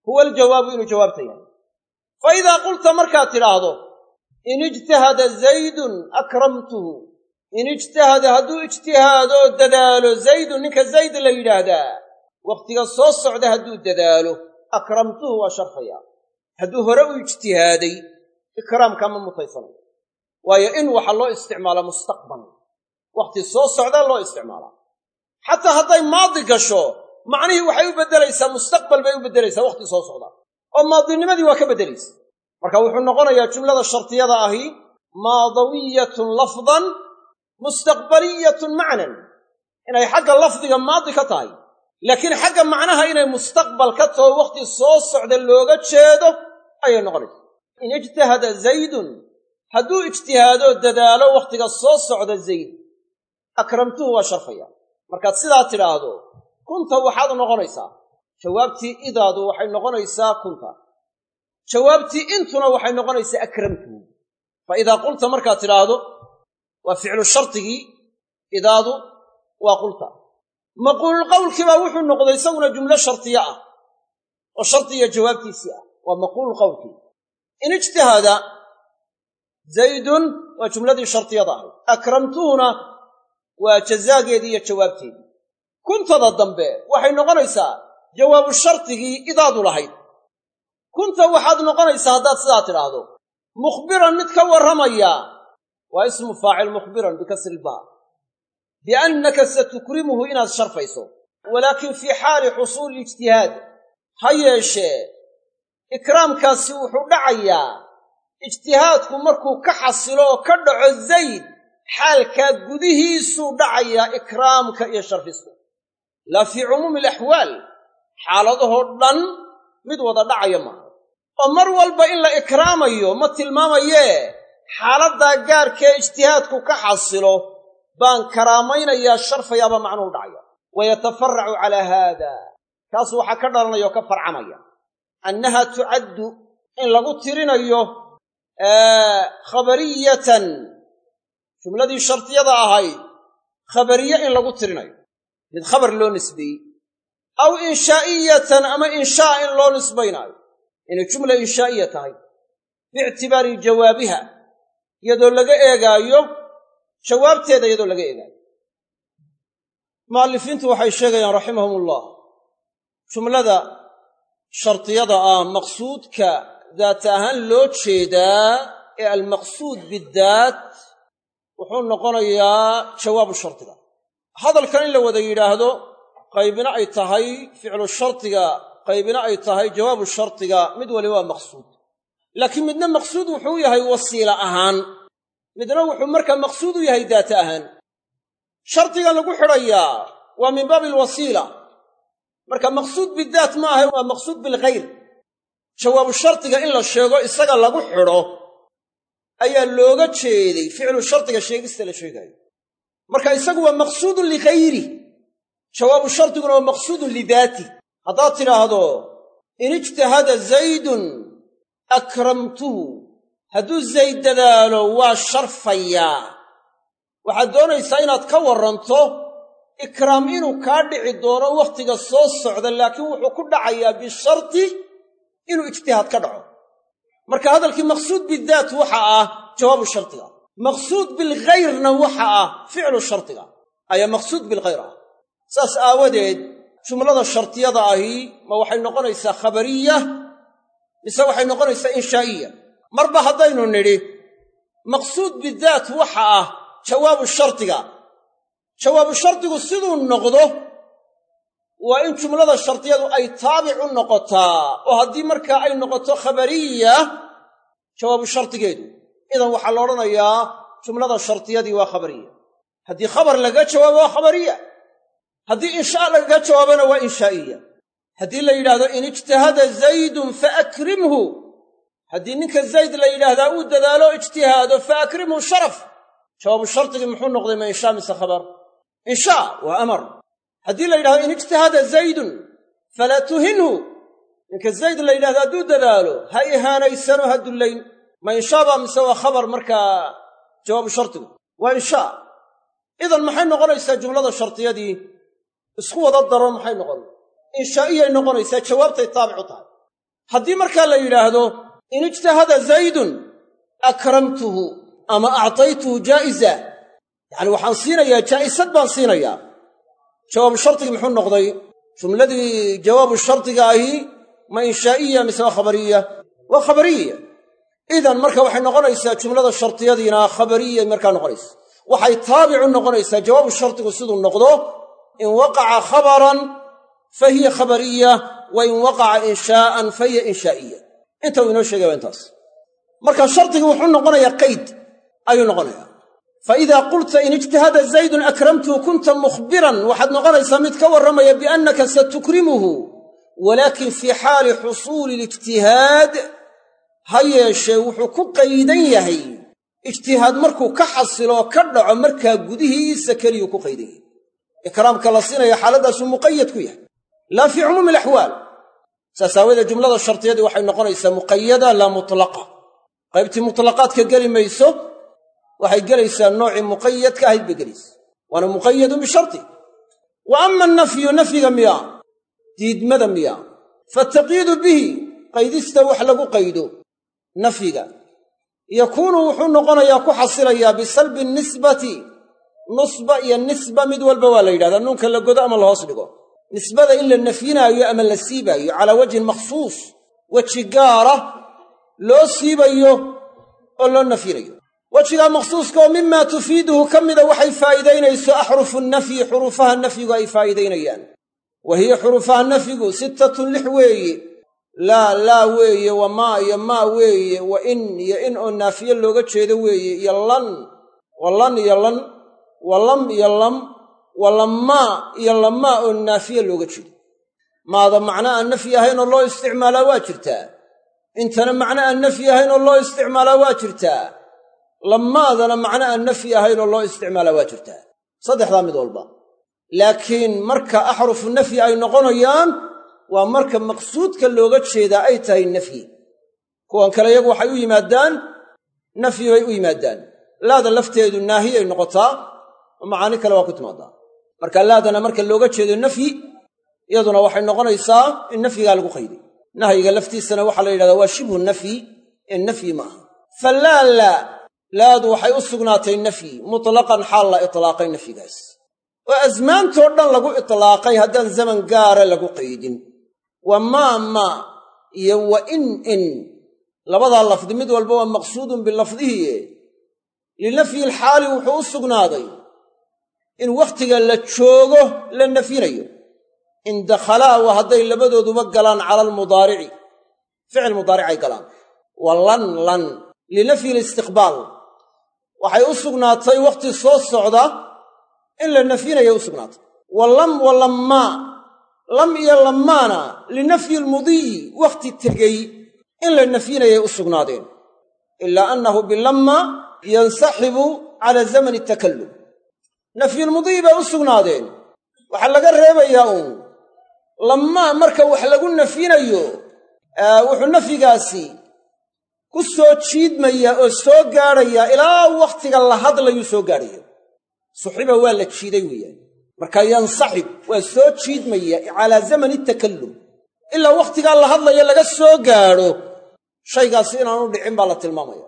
huwa aljawaabu inuu jawaabta yahay. Fa idaa qulta markaad tidhaahdo in ijtahada zaydun akramtuhu in ijtahada hadduu ijtihaadoo dadaalo zaydun ninka zayd la yidhaahdaa wakhtiga soo socda hadduu dadaalo akramtuhu waa sharfaya hadduu hore u ijtihaaday ikraamkaa ma mutaysanayo waayo in waxaa loo isticmaalaa mustaqbal. Wakhti soo socdaa loo isticmaalaa xataa hadday maadi gasho macnihii waxay u beddelaysaa mustaqbal bay u beddelaysaa wakhti soo socda. Oo maadinimadii waa ka beddelaysa. Marka wuxuu noqonayaa jumlada shartiyada ahi maadawiyatun lafdan mustaqbaliyatun macnan. Inay xagga lafdiga maadi ka tahay. Laakiin xagga macnaha inay mustaqbal ka taho wakhti soo socda looga jeedo ayay noqonaysa. In ijtahada zaydun hadduu ijtihaadoo dadaalo wakhtiga soo socda zayd akramtuhu waa sharfaya. Markaad sidaa tidhaahdo kunta waxaad noqonaysaa. Jawaabtii idaadu waxay noqonaysaa kunta. Jawaabtii intuna waxay noqonaysaa akramtuhu fa idaa qulta markaad tidhaahdo waa ficlu shardigii idaadu waa qulta. Maquululqawlkii baa wuxuu noqday isaguna jumlo shardiye ah oo shardiya jawaabtiisii ah. Waa maquululqawlkii in ijtihada zaydun waa jumladii shardiyada ahayd akramtuhuna waa jazaageedii iyo jawaabteedii kuntada dambe waxay noqonaysaa jawaabu shardigii idaadu lahayd kunta waxaad noqonaysaa haddaad sidaa tidhaahdo mukhbiran mid ka warramaya waa ismu faacil mukhbiran bikasri ilbaa biannaka satukrimuhu inaad sharfayso walaakin fii xaali xusuuli ijtihaad ha yeeshee ikraamkaasi wuxuu dhacayaa ijtihaadku markuu ka xasilo oo ka dhaco zayd xaalkaa gudihiisuu dhacayaa ikraamka iyo sharfistu laa fii cumuumi alaxwaal xaaladahoo dhan mid wada dhacaya maaha oo mar walba in la ikraamayo ma tilmaamayee xaaladdaa gaarkee ijtihaadku ka xasilo baan karaamaynayaa sharfayaaba macnuhu dhacaya. Wa yatafaracu calaa haada kaas waxaa ka dhalanaya oo ka farcamaya. Annaha tucaddu in lagu tirinayo khabariyatan. Jumladii shardiyada ahayd khabariye in lagu tirinayo. Mid khabar loo nisbeeyey aw inshaa'iyatan ama inshaa in loo nisbaynaayo. Inay jumla inshaa'iya tahay. Biictibaari jawaabiha. Iyadoo laga eegaayo jawaabteeda iyadoo laga eegaayo. Mu'allifiintu waxay sheegayaan raximahum ullah jumlada shardiyada ah maqsuudka daat ahaan loo jeedaa ee almaqsuud bidaat wuxuu noqonayaa jawaabu shardiga hadalkan in la wada yidhaahdo qaybina ay tahay ficlu shardiga qaybina ay tahay jawaabu shardiga mid waliba waa maqsuud. Laakiin midna maqsuud wuxuu yahay wasiila ahaan. Midna wuxuu markaa maqsuud u yahay daata ahaan. Shardiga lagu xidhayaa waa min baabi alwasiila marka maqsuud bidaat ma ahay waa maqsuud bilkhayr jawaabu shardiga in la sheego isaga lagu xidho ayaa looga jeeday ficlu shardiga sheegista la sheegaayo. Marka isagu waa maqsuudun likhayri jawaabu shardiguna waa maqsuudun lidaati. Haddaad tidhaahdo in ijtahada zaydun akramtuhu hadduu zayd dadaalo waa sharfayaa. Waxaad doonaysaa inaad ka warranto ikraam inuu kaa dhici doono wakhtiga soo socda laakiin wuxuu ku dhacayaa bisharti inuu ijtihaad ka dhaco. Marka hadalkii maqsuud bidaat waxa ah jawaabu shardiga maqsuud bilkhayrna waxa ah ficlu shardiga ayaa maqsuud bilkhayr ah. Saas aawadeed jumlada shardiyada ahi ma waxay noqonaysaa khabariya mise waxay noqonaysaa inshaa'iya. Marba haddaynu nidhi maqsuud bidaat waxa ah jawaabu shardiga jawaabu shardigu siduu noqdo waa in jumlada shardiyadu ay taabic u noqotaa oo haddii markaa ay noqoto khabariya jawaabu shardigeedu idan waxaa la odhanayaa jumlada shardiyadii waa khabariya. Haddii khabar lagaga jawaabo waa khabariya. Haddii inshaa lagaga jawaabona waa inshaa'iya. Haddii la yidhaahdo in ijtahada zaydun fa akrimhu. Haddii ninka zayd la yidhaahdaa uu dadaalo ijtihaado fa akrimhu sharaf. Jawaabu shardigii muxuu noqday ma inshaa mise khabar? Inshaa waa amar haddii la yidhahdo in ijtahada zaydun falaa tuhinhu. Ninka zayd la yidhahdo hadduu dadaalo ha ihaanaysano ha dullayn ma inshaabaa mise waa khabar markaa jawaabu shardigu waa inshaa. Idan maxay noqonaysaa jumlada shardiyadii isku wada daro maxay noqon? Inshaa'iyay noqonaysaa jawaabtay taabic u tahay. Haddii markaa la yidhaahdo in ijtahada zaydun akramtuhu ama actaytuhu jaa'iza. Yacani waxaan siinayaa jaa'isad baan siinayaa jawaabu shardigii muxuu noqday jumladii jawaabu shardiga ahi ma inshaa'iya mise waa khabariya? Waa khabariya. Idan marka waxay noqonaysaa jumlada shardiyadiina khabariyay markaa noqonaysa. Waxay taabicu noqonaysaa jawaabu shardigu siduu noqdo in waqaca khabaran fa hiya khabariya wa in waqaca inshaa'an fa hiya inshaa'iya. Inta uu inoo sheegay intaas. Marka shardigii wuxuu noqonayaa qayd ayuu noqonayaa fa idaa qulta in ijtahada zaydun akramtuhu kunta mukhbiran waxaad noqonaysaa mid ka warramaya biannaka satukrimuhu walaakin fii xaali xusuuli lijtihaad ha yeeshee wuxuu ku qaydan yahay ijtihaad markuu ka xasiloo ka dhaco markaa gudihiisa keliyuu ku qaydan yahay ikraamka la siinaya xaaladdaasuu muqayad ku yahay laa fii cumuumi alaxwaal saas aawadeed jumlada shardiyadii waxay noqonaysaa muqayada laa mutlaqa qaybtii mutlaqaadka geli mayso waxay gelaysaa noocii muqayadka ahayd bay gelaysa waana muqayadun bisharti. Wa ama annafyu nafyiga miya diidmada miya faataqiidu bihi qaydista wax lagu qaydo nafyiga. Yakuunu wuxuu noqonayaa ku xasilayaa bisalbi nisbati nusba iyo nisba mid walba waa la yidhahdaa nuunka la godo ama la hoos dhigo. Nisbada in la nafyinaayo ama la siibaayo calaa wajhin makhsuus weji gaara loo siibayo oo loo nafyinayo wejigaa makhsuuska oo mimaa tufiiduhu ka mida waxay faa'iidaynayso axrufu nafyi xuruufaha nafyigu ay faa'iidaynayaan. Wa hiya xuruufaha nafyigu sittatun lix weeye laa laa weeye wa maa iyo maa weeye wa in iyo in oo naafiye looga jeedo weeye iyo lan wa lan iyo lan wa lam iyo lam wa lammaa iyo lammaa oo naafiye looga jeedo. Maada macno aan nafyi ahayn oo loo isticmaalaa waa jirtaa. Intana macno aan nafyi ahayn oo loo isticmaalaa waa jirtaa lammaadana macno aan nafyi ahayn oo loo isticmaalaa waa jirtaa saddexdaa mid walba. Laakiin marka axrufu nafyi ay noqonayaan waa marka maqsuudka looga jeedaa ay tahay nafyi kuwan kale iyagu waxay u yimaadaan nafyi bay u yimaadaan. Laada lafteedu naahiyay noqotaa oo macaani kale waa ku timaadaa marka laadana marka looga jeedo nafyi iyaduna waxay noqonaysaa in nafyigaa lagu qayday nahyiga laftiisana waxaa la yidhahdaa waa shibhu nafyi ee nafyi ma aha. Fallaala laadu waxay u sugnaatay nafyi mutlaqan xaal la itlaaqay nafyigaas oo asmaantoo dhan lagu itlaaqay haddaan zaman gaara lagu qaydin. Wa maa maa iyo wa in in. Labadaa lafdi mid walba waa maqsuudun bilafdihiye. Linafyi alxaali wuxuu u sugnaaday in wakhtiga la joogo la nafyinayo in dakhalaa waa hadday labadooduba galaan cala almudaarici ficil mudaaricay galaan. Wa lan lan. Linafyi listiqbaal waxay u sugnaatay wakhti soo socda in la nafyinaya u sugnaatay. Wa lam wa lammaa lam iyo lammaana linafyi almudiyi wakhti tegey in la nafyinayay u sugnaadeen. Ilaa annahu bilamma yansaxibu cala zamani takallum. Nafyulmudiyi bay u sugnaadeen. Waxaa laga reebayaa uun lammaa marka wax lagu nafyinayo wuxuu nafyigaasi ku soo jiidmayaa oo soo gaadhayaa ilaa wakhtiga la hadlayuu soo gaadhaya. Suxiba waa la jiiday weeyaan. Marka yansaxib waa soo jiidmaya calaa zamani takallum. Ilaa wakhtigaa la hadlaya laga soo gaadho shaygaasi inaanu dhicin baa la tilmaamaya.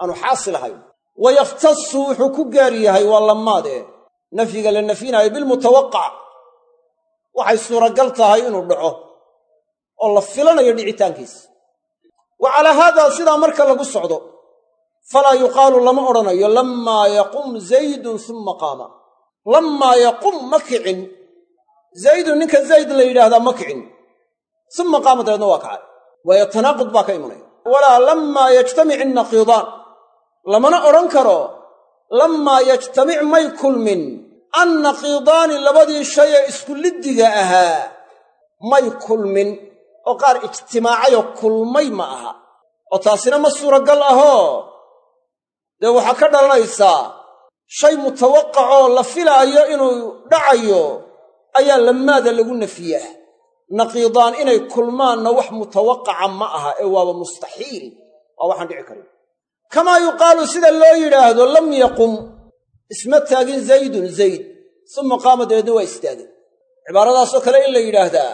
Aanu xaasil ahayn. Wa yakhtasu wuxuu ku gaar yahay waa lammaadee nafyiga la nafyinaayo bilmutawaqac waxay suuragal tahay inuu dhaco oo la filanayo dhicitaankiisa wa calaa haadaa sidaa marka lagu socdo falaa yuqaalu lama odhanayo lammaa yaqum zaydun summa qaama. Lammaa yaqum ma kicin. Zaydun ninka zayd la yidhaahdaa ma kicin. Summa qaama dabeedna waa kacay. Waayo tanaaqud baa ka imanaya. Walaa lammaa yajtamic innaqiidaan lamana odhan karo lammaa yajtamic may kulmin. Annaqiidaani labadii shay ee isku liddiga ahaa may kulmin oo qaar ijtimaacayoo kulmay ma aha. Oo taasina ma suuragal ahoo dee waxaa ka dhalanaysaa shay mutawaqacoo la filaayo inuu dhacayo ayaa lammaada lagu nafiyaa naqiidaan inay kulmaanna wax mutawaqaca ma aha ee waaba mustaxiil. Waa waxaan dhici karin. Kamaa yuqaalu sida loo yidhaahdo lam yaqum isma taagin zaydun zayd. Suma qaama dabeedna waa istaagay. Cibaaradaasoo kale in la yidhaahdaa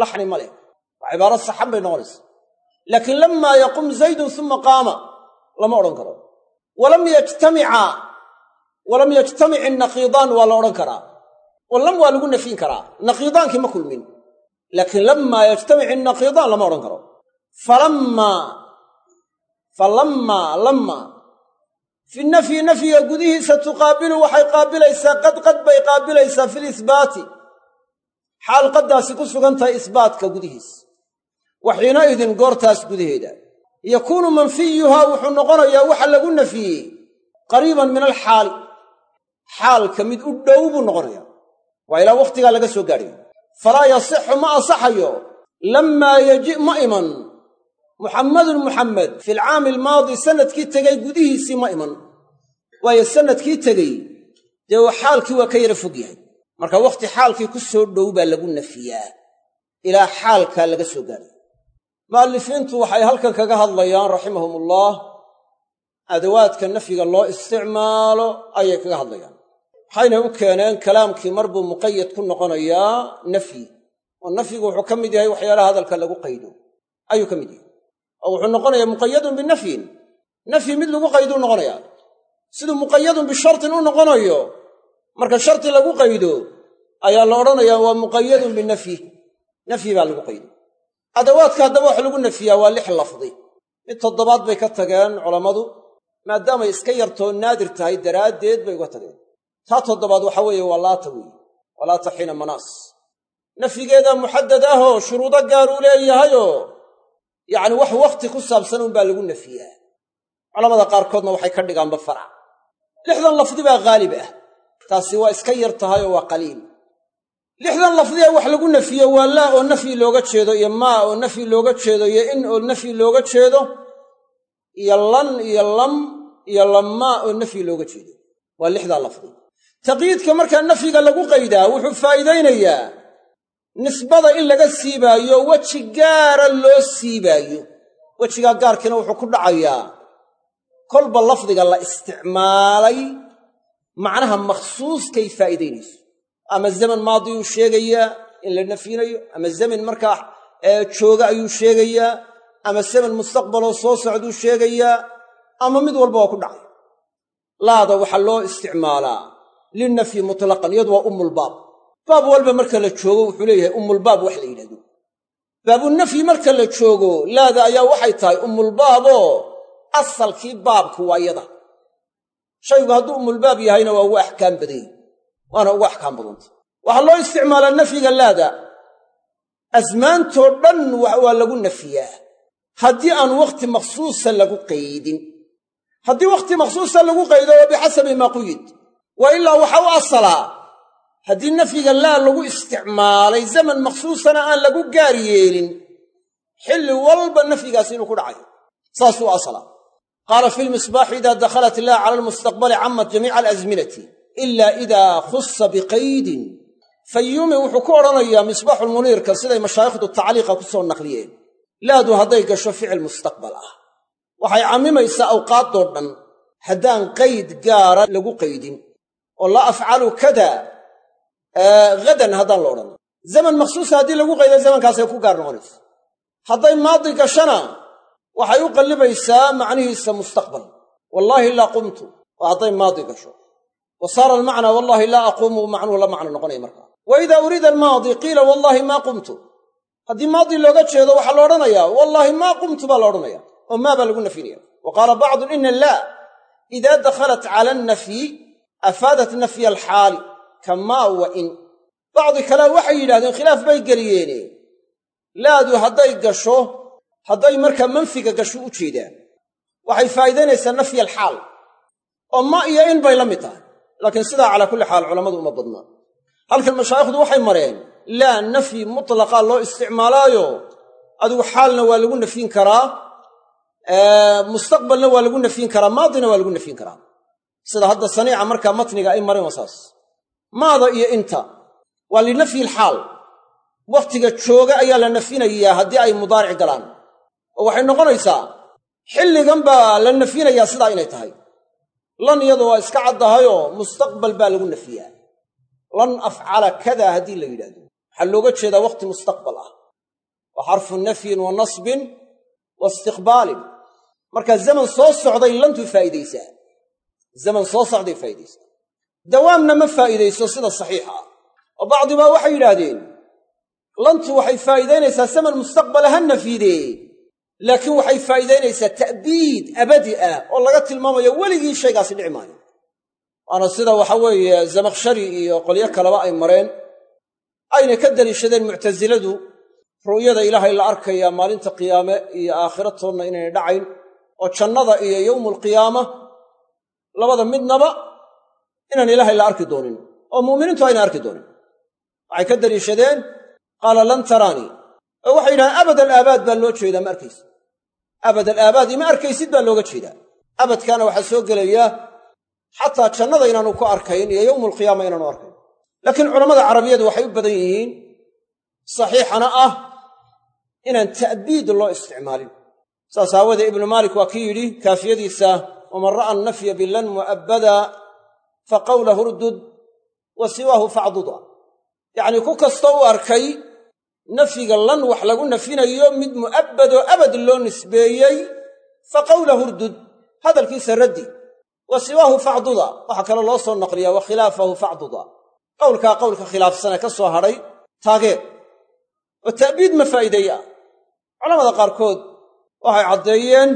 laxni ma leh waa cibaarad saxan bay noqonaysa laakiin lammaa yaqum zaydun suma qaama lama odhan karo walam yajtamica walam yajtamic innaqiidaan waa la odhan karaa oo lam waa lagu nafyin karaa naqiidaankii ma kulmin laakiin lammaa yajtamic innaqiidaan lama odhan karo falammaa falammaa lammaa fi nafyi nafyiga gudihiisa tuqaabilu waxay qaabilaysaa qad qad bay qaabilaysaa fi lisbaati xaal qaddaasi ku sugan tahay isbaatka gudihiisa wa xiinaidin goortaas gudaheeda. Yakuunu manfiyuhaa wuxuu noqonayaa waxa lagu nafiyey qariiban min alxaali xaalka mid u dhow buu noqonayaa. Waa ilaa wakhtigaa laga soo gaadhayo falaa yasixu ma asaxayo lammaa yaji ma iman. Muxammadun muxammed fi alcaami almaadi sannadkii tegay gudihiisii ma iman. Waayo sannadkii tegey dee xaalkii waa ka yara fog yahay. Marka wakhti xaalkii ku soo dhow baa lagu nafiyaa. Ilaa xaalkaa laga soo gaadhay mu'allifiintu waxay halkan kaga hadlayaan raximahumullah adawaadka nafyiga loo isticmaalo ayay kaga hadlayaan. Waxayna u keeneen kalaamkii mar buu muqayad ku noqonayaa nafyi. Oo nafyigu wuxuu ka mid yahay waxyaalaha hadalka lagu qaydo. Ayuu ka mid yahay. Oo wuxuu noqonayaa muqayadun binafyin. Nafyi mid lagu qayduu noqonayaa. Siduu muqayadun bishartin u noqonayo marka sharti lagu qaydo ayaa la odhanayaa waa muqayadun binafyi. Nafyi baa lagu qaydo adawaadka haddaba wax lagu nafiyaa waa lix lafdi. Mid toddobaad bay ka tageen culammadu maadaamay iska yartoo naadir tahay daraaddeed bay uga tageen. Taa toddobaad waxa weeye waa laata weeye waa laata manaas. Nafyigeeda muxaddad ahoo shuruudo gaar uu leeyahayoo yacni wax wakhti ku saabsan unbaa lagu nafiyaa. Culamada qaarkoodna waxay ka dhigaanba farac. Lixdan lafdi baa haalib ah. Taasi waa iska yar tahay oo waa qaliil lixdan lafdiya wax lagu nafiyo waa laa oo nafyi looga jeedo iyo maa oo nafyi looga jeedo iyo in oo nafyi looga jeedo iyo lan iyo lam iyo lammaa oo nafyi looga jeedo. Waa lixdaa lafdi. Taqyiidka markaa nafyiga lagu qaydaa wuxuu faa'iidaynayaa nisbada in laga siibaayo weji gaara loo siibaayo. Wejigaa gaarkiina wuxuu ku dhacayaa kolba lafdiga la isticmaalay macnaha makhsuuskay faa'iidaynayso ama zaman maadiyuu sheegayaa in la nafyinayo ama zaman markaa jooga ayuu sheegayaa ama zaman mustaqbaloo soo socduu sheegayaa ama mid walba waa ku dhacay. Laada waxaa loo isticmaalaa linafyi mutlaqan iyadu waa ummulbaab baab. Walba marka la joogo wuxuu leeyahay ummulbaab wax la yidhahdo baabunafyi marka la joogo laada ayaa waxay tahay umulbaaboo asalkii baabku waa yada. Shaygu hadduu umulbaab yahayna waa ugu axkaam badanyey waana ugu axkaam badanta waxaa loo isticmaalaa nafyiga laada. Asmaantoo dhan waa lagu nafiyaa. Haddii aan wakhti makhsuusa lagu qaydin. Haddii wakhti makhsuusa lagu qaydo waa bixasabi maa quyid wa ilaa waxa u asalaa haddii nafyiga laa lagu isticmaalay zaman makhsuusana aan lagu gaar yeelin xilli walba nafyigaasi inuu ku dhacayo. Saasuu asalaa qaala fi lmisbaaxi ida dakhalat laa cala almustaqbali cammat jamiica alasminati ila ida khusa biqaydin. Fayuumi wuxuu ku odhanayaa misbaaxulmuniirka siday mashaayikhdu tacliiqa ku soo naqliyeen. Laadu hadday gasho ficil mustaqbal ah. Waxay cammimaysaa awqaaddoo dhan haddaan qayd gaara lagu qaydin. Oo la afcalu kada hadan haddaan la odhan zaman makhsuusa haddii lagu qaydo zamankaasay ku gaar noqonaysa hadday maadi gashana waxay u qallibaysaa macnihiisa mustaqbal. Wallaahi laa qumtu oo hadday maadi gasho wa saara almacnaa wallaahi laa aquumu macnuhu la macno noqonaya markaa wa idaa uriida almaadi qiila wallaahi maa qumtu. Haddii maadi looga jeedo waxaa la odhanayaa wallaahi maa qumtu baa la odhanaya oo maa baa lagu nafyinaya wa qaala bacdun ina laa idaa dakhalat cala annafyi afaadat nafya alxaali kamaa wa in. Bacdi kale waxay yidhahdeen khilaaf bay geliyeene. Laadu hadday gasho hadday markaa manfiga gasho u jeedaan waxay faa'iidaynaysaa nafya alxaal oo ma iyo in la mid tahay laakiin sidaa calaa kulli xaal culammadu uma badnaa halkan mashaayikhdu waxay mareen laa nafyi mutlaqa loo isticmaalaayo. Adigu xaalna waa lagu nafyin karaa mustaqbalna waa lagu nafyin karaa maadina waa lagu nafyin karaa. Sida hadda saniica markaa matniga ay mareen waa saas. Maada iyo inta waa linafyi alxaal wakhtiga jooga ayaa la nafyinayaa haddii ay mudaaric galaan. Oo waxay noqonaysaa xilligan baa la nafyinayaa sidaa inay tahay lan iyadu waa iska caddahayoo mustaqbal baa lagu nafiyaa. Lan afcala kada haddii la yidhahdo waxaa looga jeedaa wakhti mustaqbal ah. Wa xarfu nafyin wa nasbin wa istiqbaalin. Markaa zaman soo socday lantu faa'iidaysaa zaman soo socday faa'iidaysaa dawaamna ma faa'iidayso sida saxiixa ah. Oo bacdibaa waxay yidhaahdeen lantu waxay faa'iidaynaysaa zaman mustaqbala ha nafyidee laakiin waxay faa'iidaynaysaa ta'biid abadi ah oo laga tilmaamayo weligii shaygaasi dhici maayo. Waana sida waxa weeye zamakhshari iyo qolyo kaleba ay mareen. Ayna ka daliishadeen muctasiladu ru'yada ilaahay la arkayaa maalinta qiyaame iyo aakhiratoodna inaynay dhacayn oo jannada iyo yowmulqiyaama labada midnaba inaan ilaahay la arki doonin oo mu'miniintu ayna arki doonin. Waxay ka daliishadeen qaala lan taraanii oo waxay yidhahdeen abad alaabaad baa loo jeedaa ma arkaysid abad alaabaad ima arkaysid baa looga jeedaa. Abadkaana waxaa soo gelaya xataa jannada inaanu ku arkayn iyo yowmulqiyaama inaanu arkayn. Laakiin culammada carabiyadu waxay u badan yihiin saxiixana ah inaan ta'biid loo isticmaalin. Saas aawadee ibnu maalik waa kii yidhi kaafiyadiisa waman ra'a annafya bilan mu'abbada fa qawlahu urdud wa siwaahu facduda yacnii ku kastoo u arkay nafyiga lan wax lagu nafinayo mid mu'abbadoo abad loo nisbeeyey fa qawlahu urdud hadalkiisa raddi. Wa siwaahu facduda waxaa kaloo loo soo naqliyaa wa khilaafahu facduda qowlkaa qowlka khilaafsane ka soo hadhay taageer oo ta'biid ma faa'iideeya culamada qaarkood waxay caddeeyeen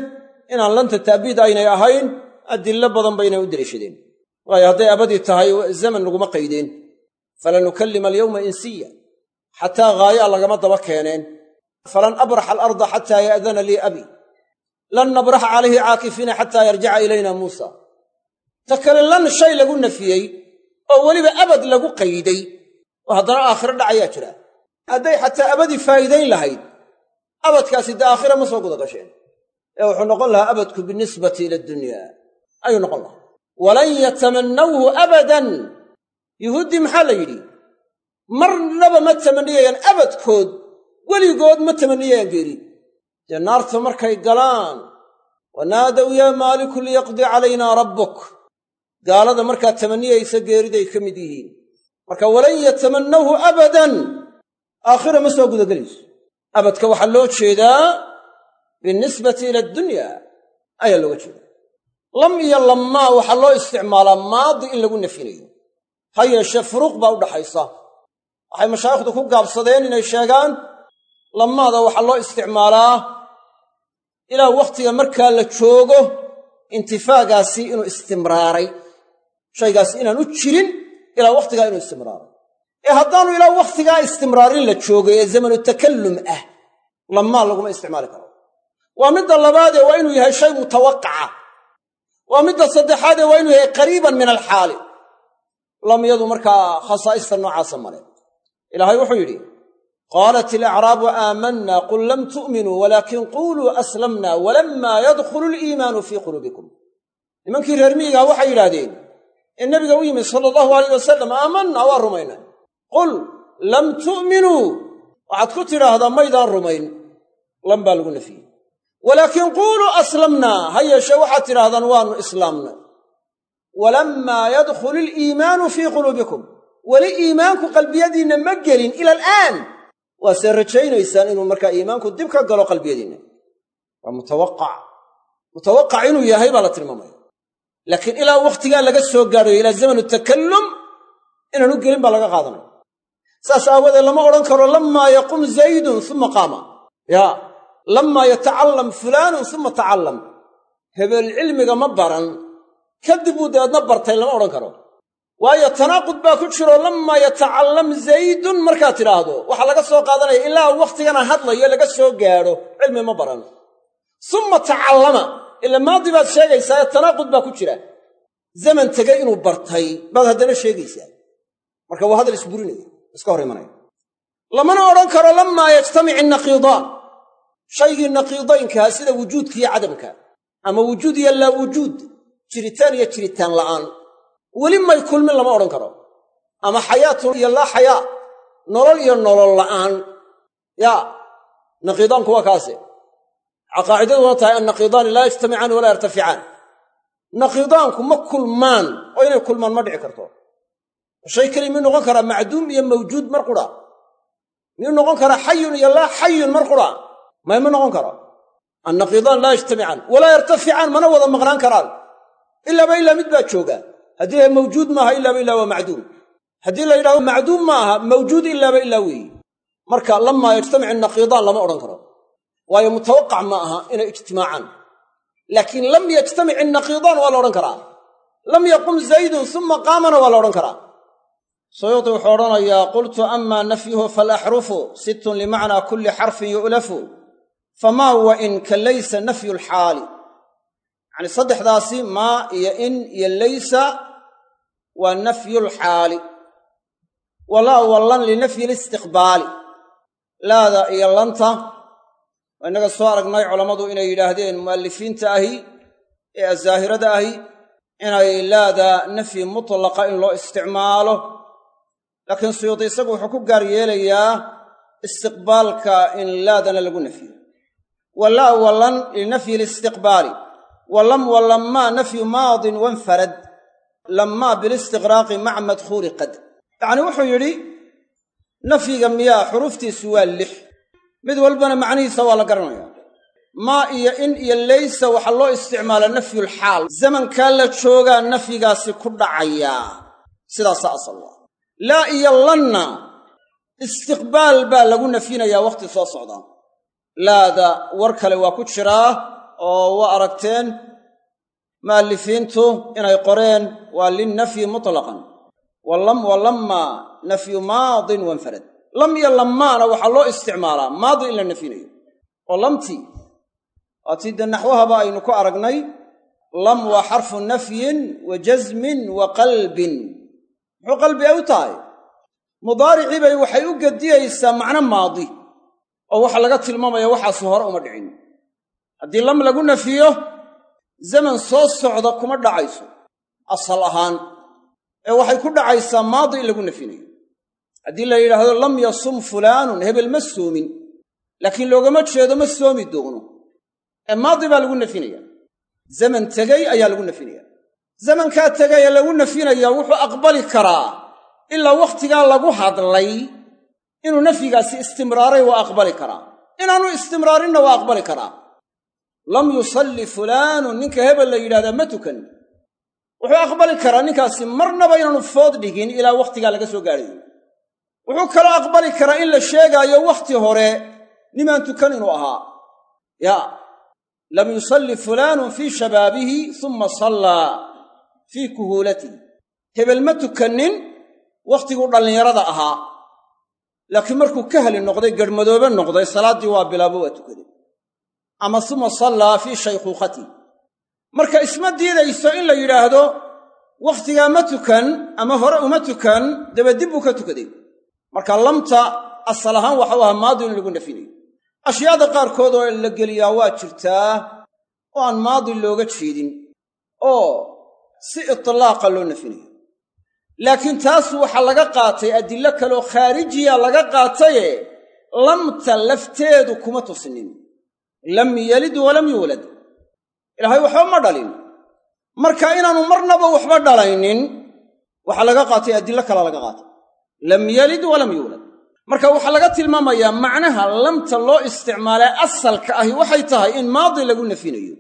inaan lanta ta'biid aynay ahayn adillo badan ba inay u deliishadeen waayo hadday abadii tahay zaman laguma qaydeen falanukallima alyowma insiya xataa ghaaya lagama daba keeneen. Falan abraxa alarda xataa ya'dana lii abi. Lan nabraxa calayhi caakifiina xataa yarjica ilayna muusa. Ta kale lan shay lagu nafiyey oo weliba abad lagu qayday. Oo haddana aakhiro dhacayaa jira. Hadday xataa abadii faa'iidayn lahayd abadkaasi dee aakhira ma soo guda gasheen ee wuxuu noqon lahaa abadku binisbati ila addunya ayuu noqon lahaa. Walan yatamannawhu abadan. Yuhuuddii maxaa la yidhi marnaba ma tamaniyayaan abadkood weligood ma tamaniyayaan geeri. Dee markay galaan wanaadow yaa maaliku liyaqdi calaynaa rabbuk. Gaalada markaa tamaniyaysa geeriday ka mid yihiin. Marka walan yatamannawhu abadan aakhira ma soo gudagelayso abadka waxaa loo jeedaa binisbati ila addunya ayaa looga jeedaa. Lam iyo lammaa waxaa loo isticmaalaa maadi in lagu nafinayo. Ha yeeshee furuuq baa u dhaxaysa waxay mashaayikhdu ku gaabsadeen inay sheegaan lamaada waxaa loo isticmaalaa ilaa wakhtiga markaa la joogo intifaagaasi inuu istimraaray shaygaasi inaanu jirin ilaa wakhtigaa inuu istimraaray. Ee haddaanu ilaa wakhtigaa istimraarin la joogo ee zamanu takallum ah lamaa laguma isticmaali karo. Waa midda labaadee waa inuu yahay shay mutawaqaca waa midda saddexaadee waa inuu yahay qariiban min alxaali. Lamyadu markaa khasaa'ista noocaasa male ilaahay wuxuu yidhi qaalat ilacraabu aamanna qul lam tu'minuu walaakin quuluu aslamna walammaa yadkhulu liimaanu fii quluubikum. Nimankii reer miyigaa waxay yidhaahdeen ee nebiga u yimid sala allahu alayh wasalam aamanna waa rumaynay qul lam tu'minuu waxaad ku tidhaahdaa maydaan rumayn lam baa lagu nafiyey. Walaakin quuluu aslamnaa ha yeeshee waxaad tidhahdaan waannu islaamnay walammaa yadkhulu iliimaanu fii quluubikum weli iimaanku qalbiyadiinna ma gelin ila alaan. Waase rajaynaysaan inuu markaa iimaanku dib ka galo qalbiyadiinna. Waa mutawaqac mutawaqac inuu yahay baa la tilmaamaya. Laakiin ilaa wakhtigaa laga soo gaadhayo ilaa zamanu takallum inaanu gelin baa laga qaadanaya. Saas aawadeed lama odhan karo lammaa yaqum zaydun uma qaama. Yaa lammaa yatacallam fulaanun uma tacallam. Hebel cilmiga ma baran. Kadib buu dabeedna bartay lama odhan karo waayo tanaaqud baa ku jiro lammaa yatacallam zaydun markaad tidhaahdo waxaa laga soo qaadanaya ilaa wakhtigana hadlayo laga soo gaadho cilmi ma baran. Summa tacallama ila maadi baad sheegaysaa ee tanaaqud baa ku jira. Zaman tegay inuu bartay baad haddana sheegaysaa. Marka waa hadal isburinaya iska hor imanaya. Lamana odhan karo lammaa yajtamici naqiidaan shaygii naqiidaynkaa sida wujuudka iyo cadamka. Ama wujuud iyo laa wujuud jiritaan iyo jiritaan la'aan weli may kulmin lama odhan karo. Ama xayaatun iyo laa xayaa nolol iyo nolol la'aan. Yaa naqiidaanku waa kaase caqaacidaduna tahay annaqiidaani laa yajtamicaani walaa yartaficaan naqiidaanku ma kulmaan oo inay kulmaan ma dhici karto. Shay keli miyuu noqon karaa macduum iyo mawjuud mar qura. Miyuu noqon karaa xayun iyo laa xayun mar qura. May ma noqon karo. Annaqiidaan laa yajtamicaan walaa yartaficaan mana wada maqnaan karaan. Ilaaba ilaa mid baa jooga haddii mawjuud maaha ilaaba ilaa waa macduum. Haddii la yidhahdo macduum ma aha mawjuud ilaaba ilaa weeyi. Marka lamaa yajtamic naqiidaan lama odhan karo. Waayo mutawaqac ma aha inay ijtimaacaan. Laakiin lam yajtamic inaqiidaan waa la odhan karaa. Lam yaqum zaydun suma qaamana waa la odhan karaa. Suyuuti wuxuu odhanayaa qultu ama nafyuhu faalaxrufu sittun limacnaa kulli xarfin yu'lafu famaa huwa in ka laysa nafyu lxaali yacni saddexdaasi maa iyo in iyo laysa waa nafyulxaali walaa wallan linafyi listiqbaali laada iyo lanta waa innaga soo aragnay culammadu inay yidhaahdeen mu'allifiinta ahi ee azaahirada ahi inay laada nafyi mutlaqa in loo isticmaalo. Laakiin suyuudi isagu wuxuu ku gaar yeelayaa istiqbaalka in laadana lagu nafyiyo walaa wallan linafyi listiqbaali walam walammaa nafyu maadin wanfarad lammaa bilistiqraaqi maca madkhuuli qad. Yacnii wuxuu yidhi nafyiga miyaa xuruuftiisu waa lix. Mid walbana macnihiisa waa la garanayaa. Maa iyo in iyo laysa waxaa loo isticmaalaa nafyulxaal zamankaa la joogaa nafyigaasi ku dhacayaa sidaasaa asal waa. Laa iyo lanna istiqbaal baa lagu nafyinayaa wakhti soo socdaa laada war kale waa ku jiraa oo waa aragteen mu'allifiintu inay qoreen waa linnafyi mutlaqan. Walam walammaa nafyu maadin wanfarad lam iyo lammaana waxaa loo isticmaalaa maadi in la nafyinayo. Oo lamtii waa tii naxwahaba aynu ku aragnay lam waa xarfu nafyin wa jasmin wa qalbin. Muxuu qalbi ay u tahay? Mudaaricii bay waxay u gediyaysaa macno maadi oo waxa laga tilmaamaya waxaasi hore uma dhicin. Haddii lam lagu nafiyo zaman soo socda kuma dhacayso asal ahaan ee waxay ku dhacaysaa maadi in lagu nafinayo. Haddii la yidhaahdo lam yasum fulaanun hebel ma soomin. Laakiin loogama jeedo ma soomi doono. Ee maadi baa lagu nafinaya zaman tegey ayaa lagu nafinaya zamankaa tegay ee lagu nafinaya wuxuu aqbali karaa ilaa wakhtigaa lagu hadlay inuu nafyigaasi istimraaray waa aqbali karaa. Inaanu istimraarinna waa aqbali karaa. Lam yusalli fulaanun ninka hebel la yidhahdaa ma tukan wuxuu aqbali karaa ninkaasi marnaba inaanu food dhigin ilaa wakhtigaa laga soo gaadhayo wuxuu kaloo aqbali karaa in la sheegaayo wakhti hore nimaan tukan inuu ahaa. Yaa lam yusalli fulaanun fii shabaabihi summa sallaa fii kuhuulatihi hebel ma tukannin wakhtiguu dhallinyarada ahaa. Laakiin markuu ka heli noqday garhmadoobe noqday salaaddii waa bilaabo waa tukaday. Ama suma sallaa fii shaykhuukhatihi marka isma diidayso in la yidhaahdo wakhtigaa ma tukan ama hore uma tukan dabadib buu ka tukaday. Marka lamta asal ahaan waxau ahaa maadi in lagu nafinayo. Ashyaada qaarkood oo la geliyaa waa jirtaa oo aan maadi looga jeedin oo si itlaaqa loo nafinayo. Laakiin taas waxaa laga qaatay adillo kaleoo khaarijiya laga qaataye lamta lafteedu kuma tusinin. Lam yalid walam yuulad ilaahay waxba ma dhalin. Marka inaanu marnaba waxba dhalaynin waxaa laga qaatay adillo kale laga qaatay. Lam yalid walam yuulad marka waxaa laga tilmaamayaa macnaha lamta loo isticmaalee asalka ahi waxay tahay in maadi lagu nafinayo.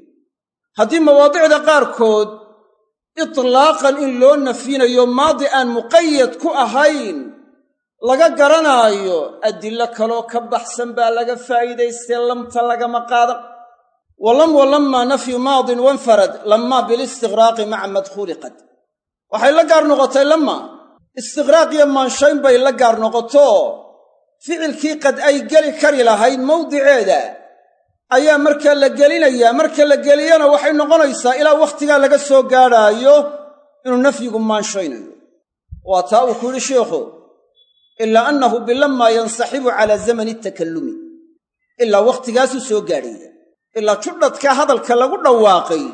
Haddii mawaadicda qaarkood itlaaqan in loo nafinayo maadi aan muqayad ku ahayn laga garanaayo adillo kaloo ka baxsan baa laga faa'iidaystee lamta lagama qaadan walam walamma nafyu maadin wanfarad lamma bilistiqraaqi maca madkhuuli qad waxay la gaar noqotay lamma. Istiqraaq iyo maanshayn bay la gaar noqoto. Ficilkii qad ay geli kari lahayd mawdiceeda ayaa markaa la gelinayaa marka la geliyana waxay noqonaysaa ilaa wakhtigaa laga soo gaadhaayo inuu nafyigu maanshaynayo. Waa taa uu ku yidhi sheikhu ilaa annahu bilammaa yansaxibu calaa zamani takallumi ilaa wakhtigaasuu soo gaadhaya ilaa judhadka hadalka lagu dhawaaqay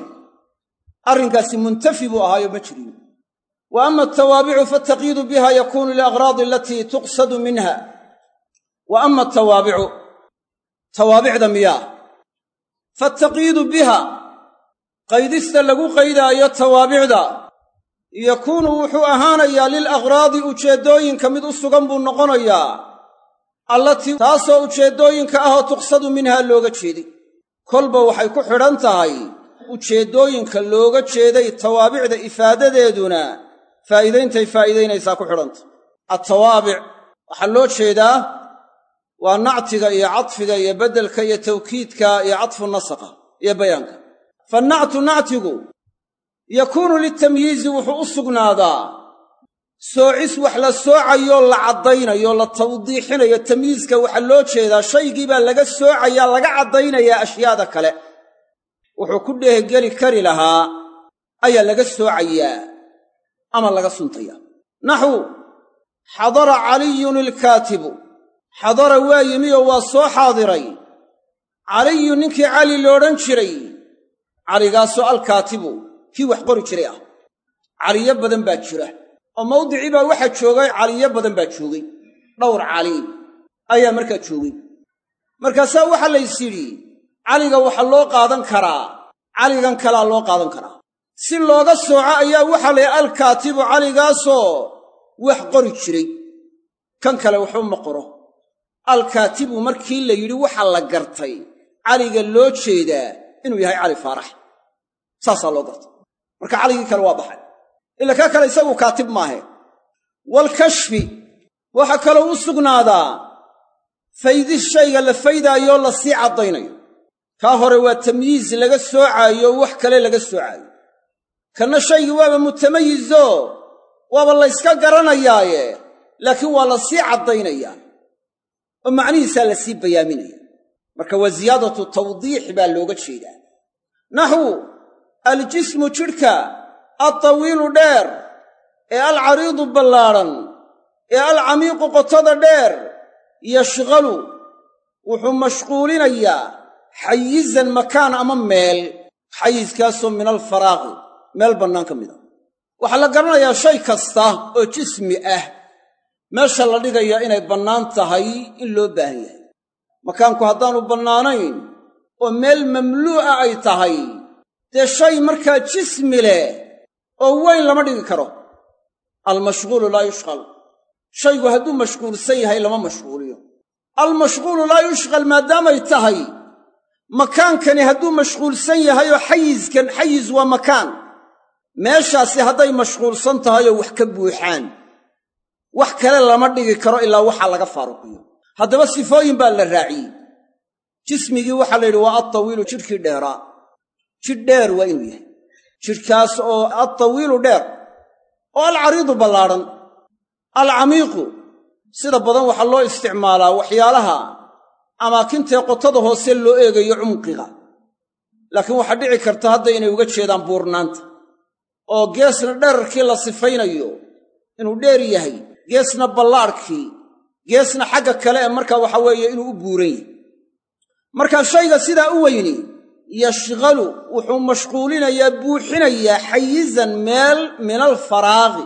arrinkaasi muntafi buu ahaayo ma jirin. Wa ama atawaabicu faataqyiidu biha yakuunu liaghraadi alatii tuqsadu minha. Wa ama atawaabicu tawaabicda miyaa faataqyiidu biha qaydista lagu qaydaayo tawaabicda yakuunu wuxuu ahaanayaa lilaghraadi ujeeddooyinka mid u sugan buu noqonayaa allatii taasoo ujeeddooyinka ahoo tuqsadu minhaa looga jeeday kolba waxay ku xidhan tahay ujeeddooyinka looga jeeday tawaabicda ifaadadeeduna faa'iidayntay faa'iidaynaysaa ku xidhantah attawaabic waxaa loo jeedaa waa nactiga iyo cadfiga iyo beddelka iyo tawkiidka iyo cadfu nasaqa iyo bayaanka. Fannactu nactigu yakuunu litamyiizi wuxuu u sugnaadaa soocis wax la soocayoo la caddaynayo la tawdiixinayo tamyiiska waxaa loo jeedaa shaygii baa laga soocayaa laga caddaynayaa ashyaada kale. Wuxuu ku dheehgeli kari lahaa ayaa laga soocayaa ama laga suntayaa. Naxwu xadara caliyun ilkaatibu xadara waa yimi oo waa soo xaadiray. Caliyun ninkii cali loodhan jiray. Caligaasoo alkaatibu kii wax qori jiray ah. Caliyo badan baa jira oo mawdicii baa waxaa joogay caliyo badan baa joogay. Dhowr cali ayaa markaa joogay. Markaasaa waxaa lays yidhi caliga waxaa loo qaadan karaa caligan kalaa loo qaadan karaa. Si looga sooco ayaa waxaa la yidhi alkaatibu caligaasoo wax qori jiray. Kan kale waxba ma qoro. Alkaatibu markii la yidhi waxaa la gartay caliga loo jeedaa inuu yahay cali faarax. Saasaa loo gartay. Marka caligii kale waa baxay ila kaa kale isagu kaatib maahe. Waalkashfi waxaa kaloo u sugnaadaa faydis shayga la faydaayoo la sii caddaynayo. Kaa hore waa tamyiis laga soocaayo wax kale laga soocaayo kanna shaygii waaba mutamayizo waaba layska garanayaaye laakiin waa la sii caddaynayaa. Oo macnihiisaa la sii bayaaminaya marka waa ziyaadatu tawdiix baa looga jeedaa. Naxwu aljismu jidhka altawiilu dheer ee alcariidu ballaadhan ee alcamiiqu qotada dheer yashqalu wuxuu mashquulinayaa xayizan makaan ama meel xayiskaasoo min alfaraaqi meel bannaan ka mid a waxaa la garanayaa shay kasta oo jismi ah. Meesha la dhigaya inay bannaan tahay in loo baahan yahay. Makaanku haddaanu bannaanayn oo meel mamluu'a ay tahay dee shay markaa jismi leh oo weyn lama dhigi karo. Almashghuulu laa yushqal shaygu hadduu mashquulsan yahay lama mashquuliyo. Almashghuulu laa yushqal maadaamay tahay makaankani hadduu mashquulsan yahay oo xayiskan xayis waa makaan. Meeshaasi hadday mashquulsan tahay oo wax ka buuxaan. Wax kale lama dhigi karo ilaa waxaa laga faaruqiyo. Haddaba sifooyin baa la raaciyey. Jismigii waxaa la yidhi waa adtawiilu jidhkii dheeraa. Jidh dheer waa inuu yahay jidhkaas oo adtawiilu dheer oo alcariidu ballaadhan alcamiiqu sida badan waxaa loo isticmaalaa waxyaalaha amaakintee qotada hoose loo eegayo cumqiga laakiin waxaa dhici karta hadda inay uga jeedaan buurnaanta oo geesna dherarkii la sifaynayo inuu dheer yahay geesna ballaadhkii geesna xagga kale ee marka waxa weeye inuu u buuran yahay. Marka shayga sidaa u weyni yashqalu wuxuu mashquulinayaa buuxinayaa xayizan meel min alfaraaqi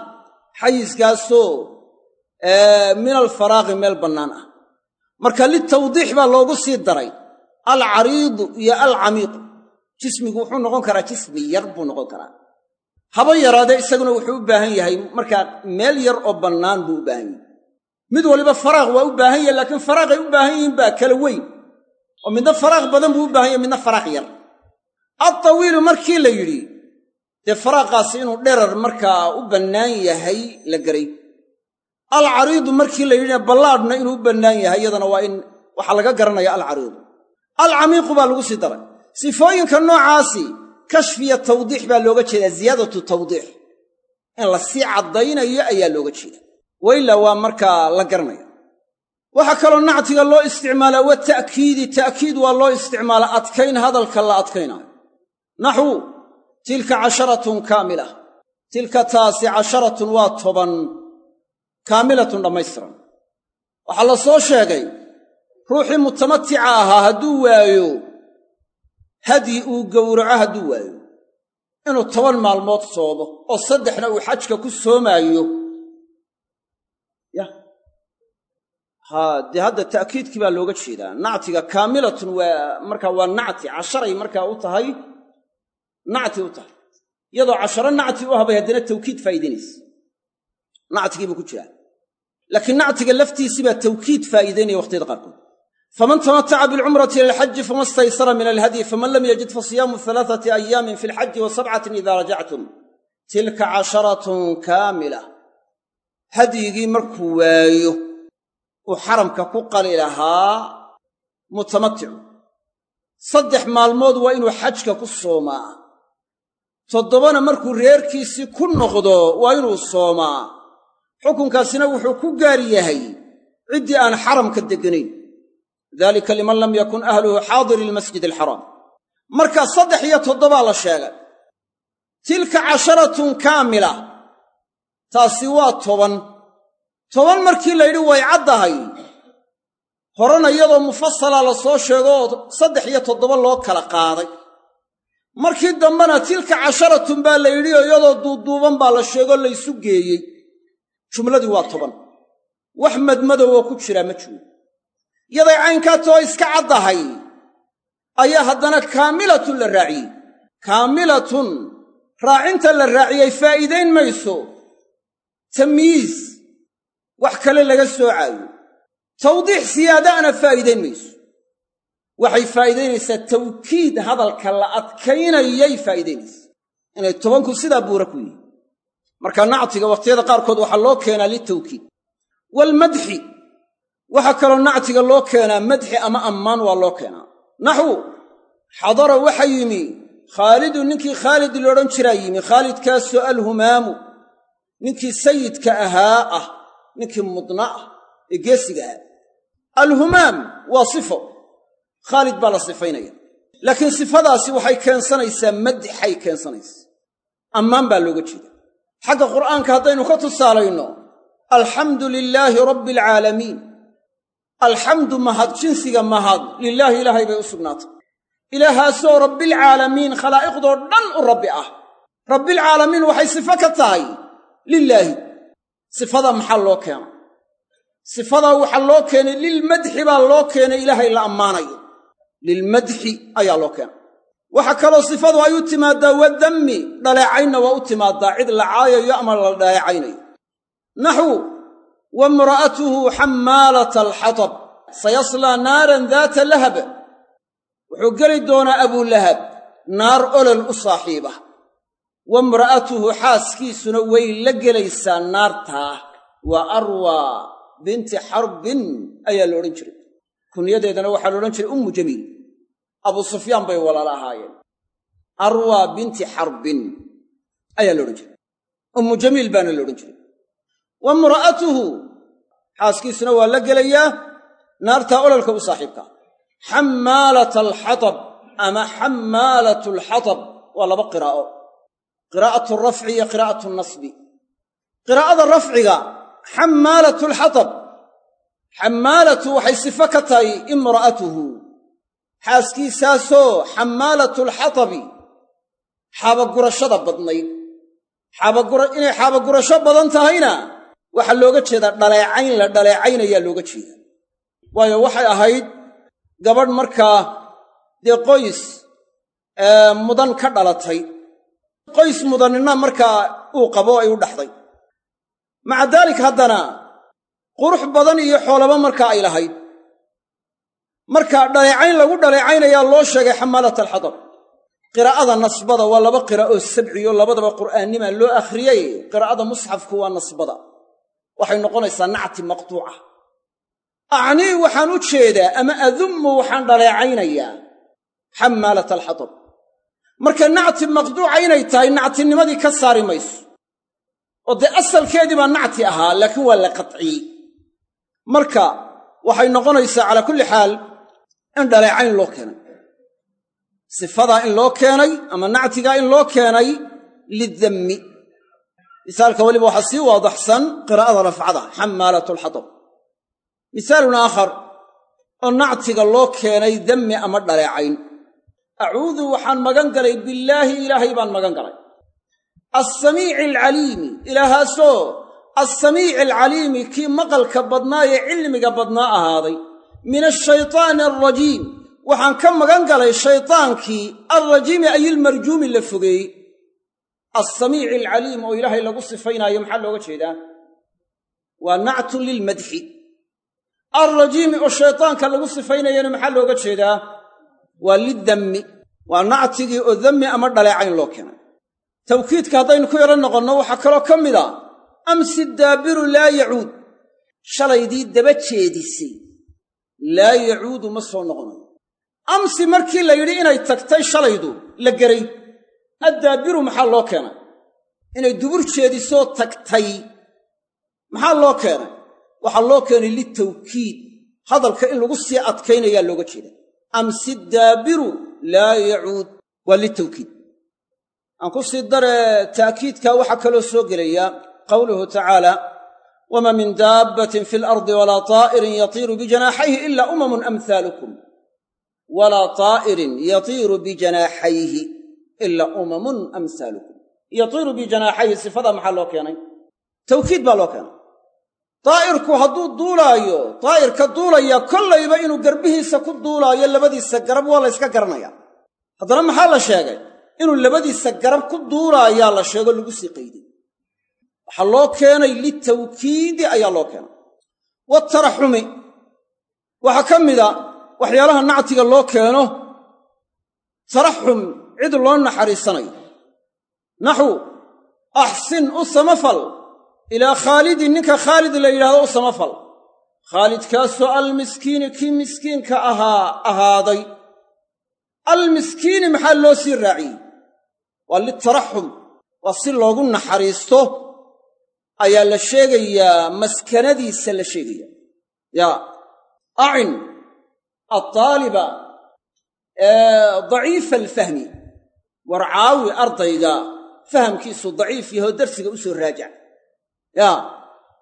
xayiskaasoo min alfaraaqi meel bannaan ah. Marka litawdiix baa loogu sii daray. Alcariidu iyo alcamiiqu jismigu wuxuu noqon karaa jismi yar buu noqon karaa. Haba yaraadee isaguna wuxuu u baahan yahay markaa meel yar oo bannaan buu u baahan yahay. Mid waliba faraaq waa u baahan yahay laakiin faraaqay u baahan yihiin baa kala weyn. Oo midna faraaq badan buu u baahan yahay midna faraaq yar adtawiilu markii la yidhi dee faraaqaasi inuu dherar markaa u bannaan yahay la garay. Alcariidu markii la yidhina ballaadhna inuu u bannaan yahay iyadana waa in waxaa laga garanaya alcariidu. Alcamiiqu baa lagu sii daray. Sifooyinka noocaasi kashfiya tawdiix baa looga jeedaa ziyaadatu tawdiix. In la sii caddaynayo ayaa looga jeeda waila waa markaa la garanaya. Waxaa kaloo nactiga loo isticmaalaa wa ta'kiidi ta'kiid waa loo isticmaalaa adkayn hadalka la adkaynaayo naxwu tilka casharatun kaamila. Tilka taasi casharatun waa toban kaamilatun dhammaystiran. Waxaa la soo sheegay ruuxii mutamatica ahaa hadduu waayo hadyi uu gowraco hadduu waayo. Inuu toban maalmood soomo oo saddexna uu xajka ku soomaayo. Haa dee hadda ta'kiidkii baa looga jeedaa. Nactiga kaamilatun waa markaa waa nacti casharay markaa u tahay nacti u tahay. Iyadoo casharo nacti u habay haddana tawkiid faa'iidaynaysa nactigiibuu ku jiraa. Laakiin nactiga laftiisii baa tawkiid faa'iidaynaya waqhtiyada qaarkood. Faman tamataca bilcumrati ila alxaji fama staysara min alhadyi faman lam yajid fasiyaamu alaaati ayaamin fi alxaji wa sabcatin ida rajactum tilka casharatun kaamila. Hadyigii markuu waayo uu xaramka ku qali lahaa mutamaticu saddex maalmood waa inuu xajka ku soomaa toddobana markuu reerkiisii ku noqdo waa inuu soomaa. Xukunkaasina wuxuu ku gaar yahay ciddii aan xaramka degganayn. Dalika liman lam yakun ahluhu xaadiri ilmasjid alxaraam marka saddex iyo toddobaa la sheegay. Tilka casharatun kaamila. Taasi waa toban. Toban markii la yidhi way caddahay. Horena iyadoo mufasala la soo sheego oo saddex iyo toddoba loo kala qaaday markii dambena tilka casharatun baa la yidhi oo iyadoo duuduuban baa la sheegoo laysu geeyey. Jumladii waa toban. Wax madmadowoo ku jiraa ma jiro. Yaday caynkaa too iska caddahay. Ayaa haddana kaamilatun la raaciyey. Kaamilatun raacinta la raaciyey faa'iidayn mayso. Tamyiis wax kale laga soocaayo tawdiix siyaadaana faa'iidayn mayso waxay faa'iidaynaysaa tawkiid hadalka la adkaynayay faa'iidaynaysa. Inay tobanku sidaa buura ku yihiin marka nactiga wakhtiyada qaarkood waxaa loo keenaa litawkiid. Waalmadxi waxaa kaloo nactiga loo keenaa madxi ama ammaan waa loo keenaa. Naxwu. Xadara waxa yimi. Khaalidu ninkii khaalid loodhan jiraa yimi. Khaalidkaasoo alhumaamu ninkii sayidka ahaa ah. Ninkii mudna ah ee geesiga ahaa. Alhumaam waa sifo khaalid baa la sifaynaya. Laakiin sifadaasi waxay keensanaysaa madxay keensanaysaa ammaan baa looga jeeda xagga qur'aanka haddaynu ka tusaalayno alxamdu lilaahi rabbi alcaalamiin alxamdu mahad jinsiga mahad lilaahi ilaahay bay u sugnaatay. Ilaahaasoo rabbilcaalamiin khalaa'iqdoo dhan u rabbi ah. Rabbilcaalamiin waxay sifo ka tahay lilaahi sifadaa maxaa loo keenay? Sifadaa waxaa loo keenay lilmadxi baa loo keenay ilaahay la ammaanayo lilmadxi ayaa loo keenay. Waxaa kaloo sifadu ay u timaaddaa wadammi dhaleecaynna waa u timaaddaa cid la caayayo ama la dhaleecaynayo. Naxwu wamra'atuhu xammaalata alxatab sayaslaa naaran daata lahab. Wuxuu geli doonaa abulahab naar olol u saaxiiba. Wamra'atuhu xaaskiisuna way la gelaysaa naartaa. Waa arwaa binti xarbin ayaa la odhan jiray kunyadeedana waxaa la odhan jiray ummu jamiil. Abu sufyaan bay walaala ahaayeen. Arwa binti xarbin ayaa la odhan jiray. Ummu jamiil baana la odhan jiray. Wa imra'atuhu xaaskiisuna waa la gelayaa naartaa ololka u saaxiibka. Xammaalata alxatab ama xammaalatu alxatab waa laba qiraa'o. Qiraa'atu rafci iyo qiraa'atu nasbi. Qiraa'ada rafciga xammaalatu alxatab xammaalatu waxay sifo ka tahay imra'atuhu. Xaaskiisaasoo xammaalatu alxatabi xaabagurashada badnayd. Inay xaabagurasho badan tahayna waxaa looga jeedaa dhaleecayn la dhaleecaynayaa looga jeeda waayo waxay ahayd gabadh markaa dee qoys mudan ka dhalatay. Qoys mudanina markaa uu qabo ay u dhaxday. Maca daalik haddana qurux badan iyo xoolaba markaa ay lahayd. Marka dhaleecayn lagu dhaleecaynayaa loo sheegay xamaalata alxadab qiraa'ada nasbada waa laba qiraa'oo sabciyo labadaba qur'aannimaa loo akhriyey qiraa'ada musxafku waa nasbada. Waxay noqonaysaa nacti maqtuuca. Acnii waxaan u jeedaa ama adummu waxaan dhaleecaynayaa xamaalata alxatab marka nacti maqduuca inay tahay nactinimadii ka saari mayso. Oo dee asalkeedii baa nacti ahaa laakiin waa la qatciyey marka waxay noqonaysaa calaa kulli xaal in dhaleecayn loo keenay. Sifadaa in loo keenay ama nactigaa in loo keenay lidammi. Misaalka weliba waxaa sii waadaxsan qiraa'ada rafcada xamaalatu alxatab misaalun aakhar oo nactiga loo keenay dammi ama dhaleecayn. Acuudu waxaan magan galay billaahi ilaahay baan magan galay. Alsamiici alcaliimi ilaahaasoo alsamiici alcaliimi kii maqalka badnaa ee cilmiga badnaa ahaaday. Min ashaytaani alrajiim waxaan ka magan galay shaytaankii alrajiimi ay ilmarjuumi la fogeeyey alsamiici alcaliim oo ilaahay lagu sifaynaayo maxaa looga jeedaa? Waa nactun lilmadxi. Alrajiimi oo shaytaanka lagu sifaynayana maxaa looga jeedaa? Waa lidammi waa nactigii oo dammi ama dhaleecayn loo keenay. Tawkiidka haddaynu ku yaro noqonno waxaa kaloo ka mid a amsi daabiru laa yacuud? Shalaydii daba jeedisay. Laa yacuudu ma soo noqonayo amsi markii la yidhi inay tagtay shalaydu la geray. Addaabiru maxaa loo keenay? Inay dubur jeedisoo tagtay. Maxaa loo keenay? Waxaa loo keenay litawkiid hadalka in lagu sii adkaynayaa looga jeeda amsi daabiru laa yacuud? Waa litawkiid aan ku sii daree ta'kiidka waxaa kaloo soo gelaya qawluhu tacaala wamaa min daabbatin fi alardi walaa taa'irin yatiiru bijanaaxayhi ila umamun amhaalukum walaa taa'irin yatiiru bijanaaxayhi ila umamun amhaalukum yatiiru bijanaaxayhi sifada maxaa loo keenay tawkiid baa loo keenay daa'irku hadduu duulaayo daa'irka duulaya kollayba inuu garbihiisa ku duulaayo labadiisa garab waa la yska garanaya haddana maxaa la sheegay inuu labadiisa garab ku duulaayaa la sheego lagu sii qayday waxaa loo keenay litawkiidi ayaa loo keenay. Wataraxumi waxaa ka mida waxyaalaha nactiga loo keeno taraxum cid loo naxariisanayo naxu axsin u samafal. Ilaa khaalidin ninka khaalid la yidhahdo u samafal. Khaalidkaasoo almiskiini kii miskiinka ahaa ahaaday. Almiskiini maxaa loo sii raaciyey? Waa litaraxum. Waa si loogu naxariisto ayaa la sheegayaa maskanadiisa la sheegaya. Yaa acin altaaliba daciifa alfahmi war caawi ardayga fahamkiisu daciif yahoo darsiga u soo raajac yaa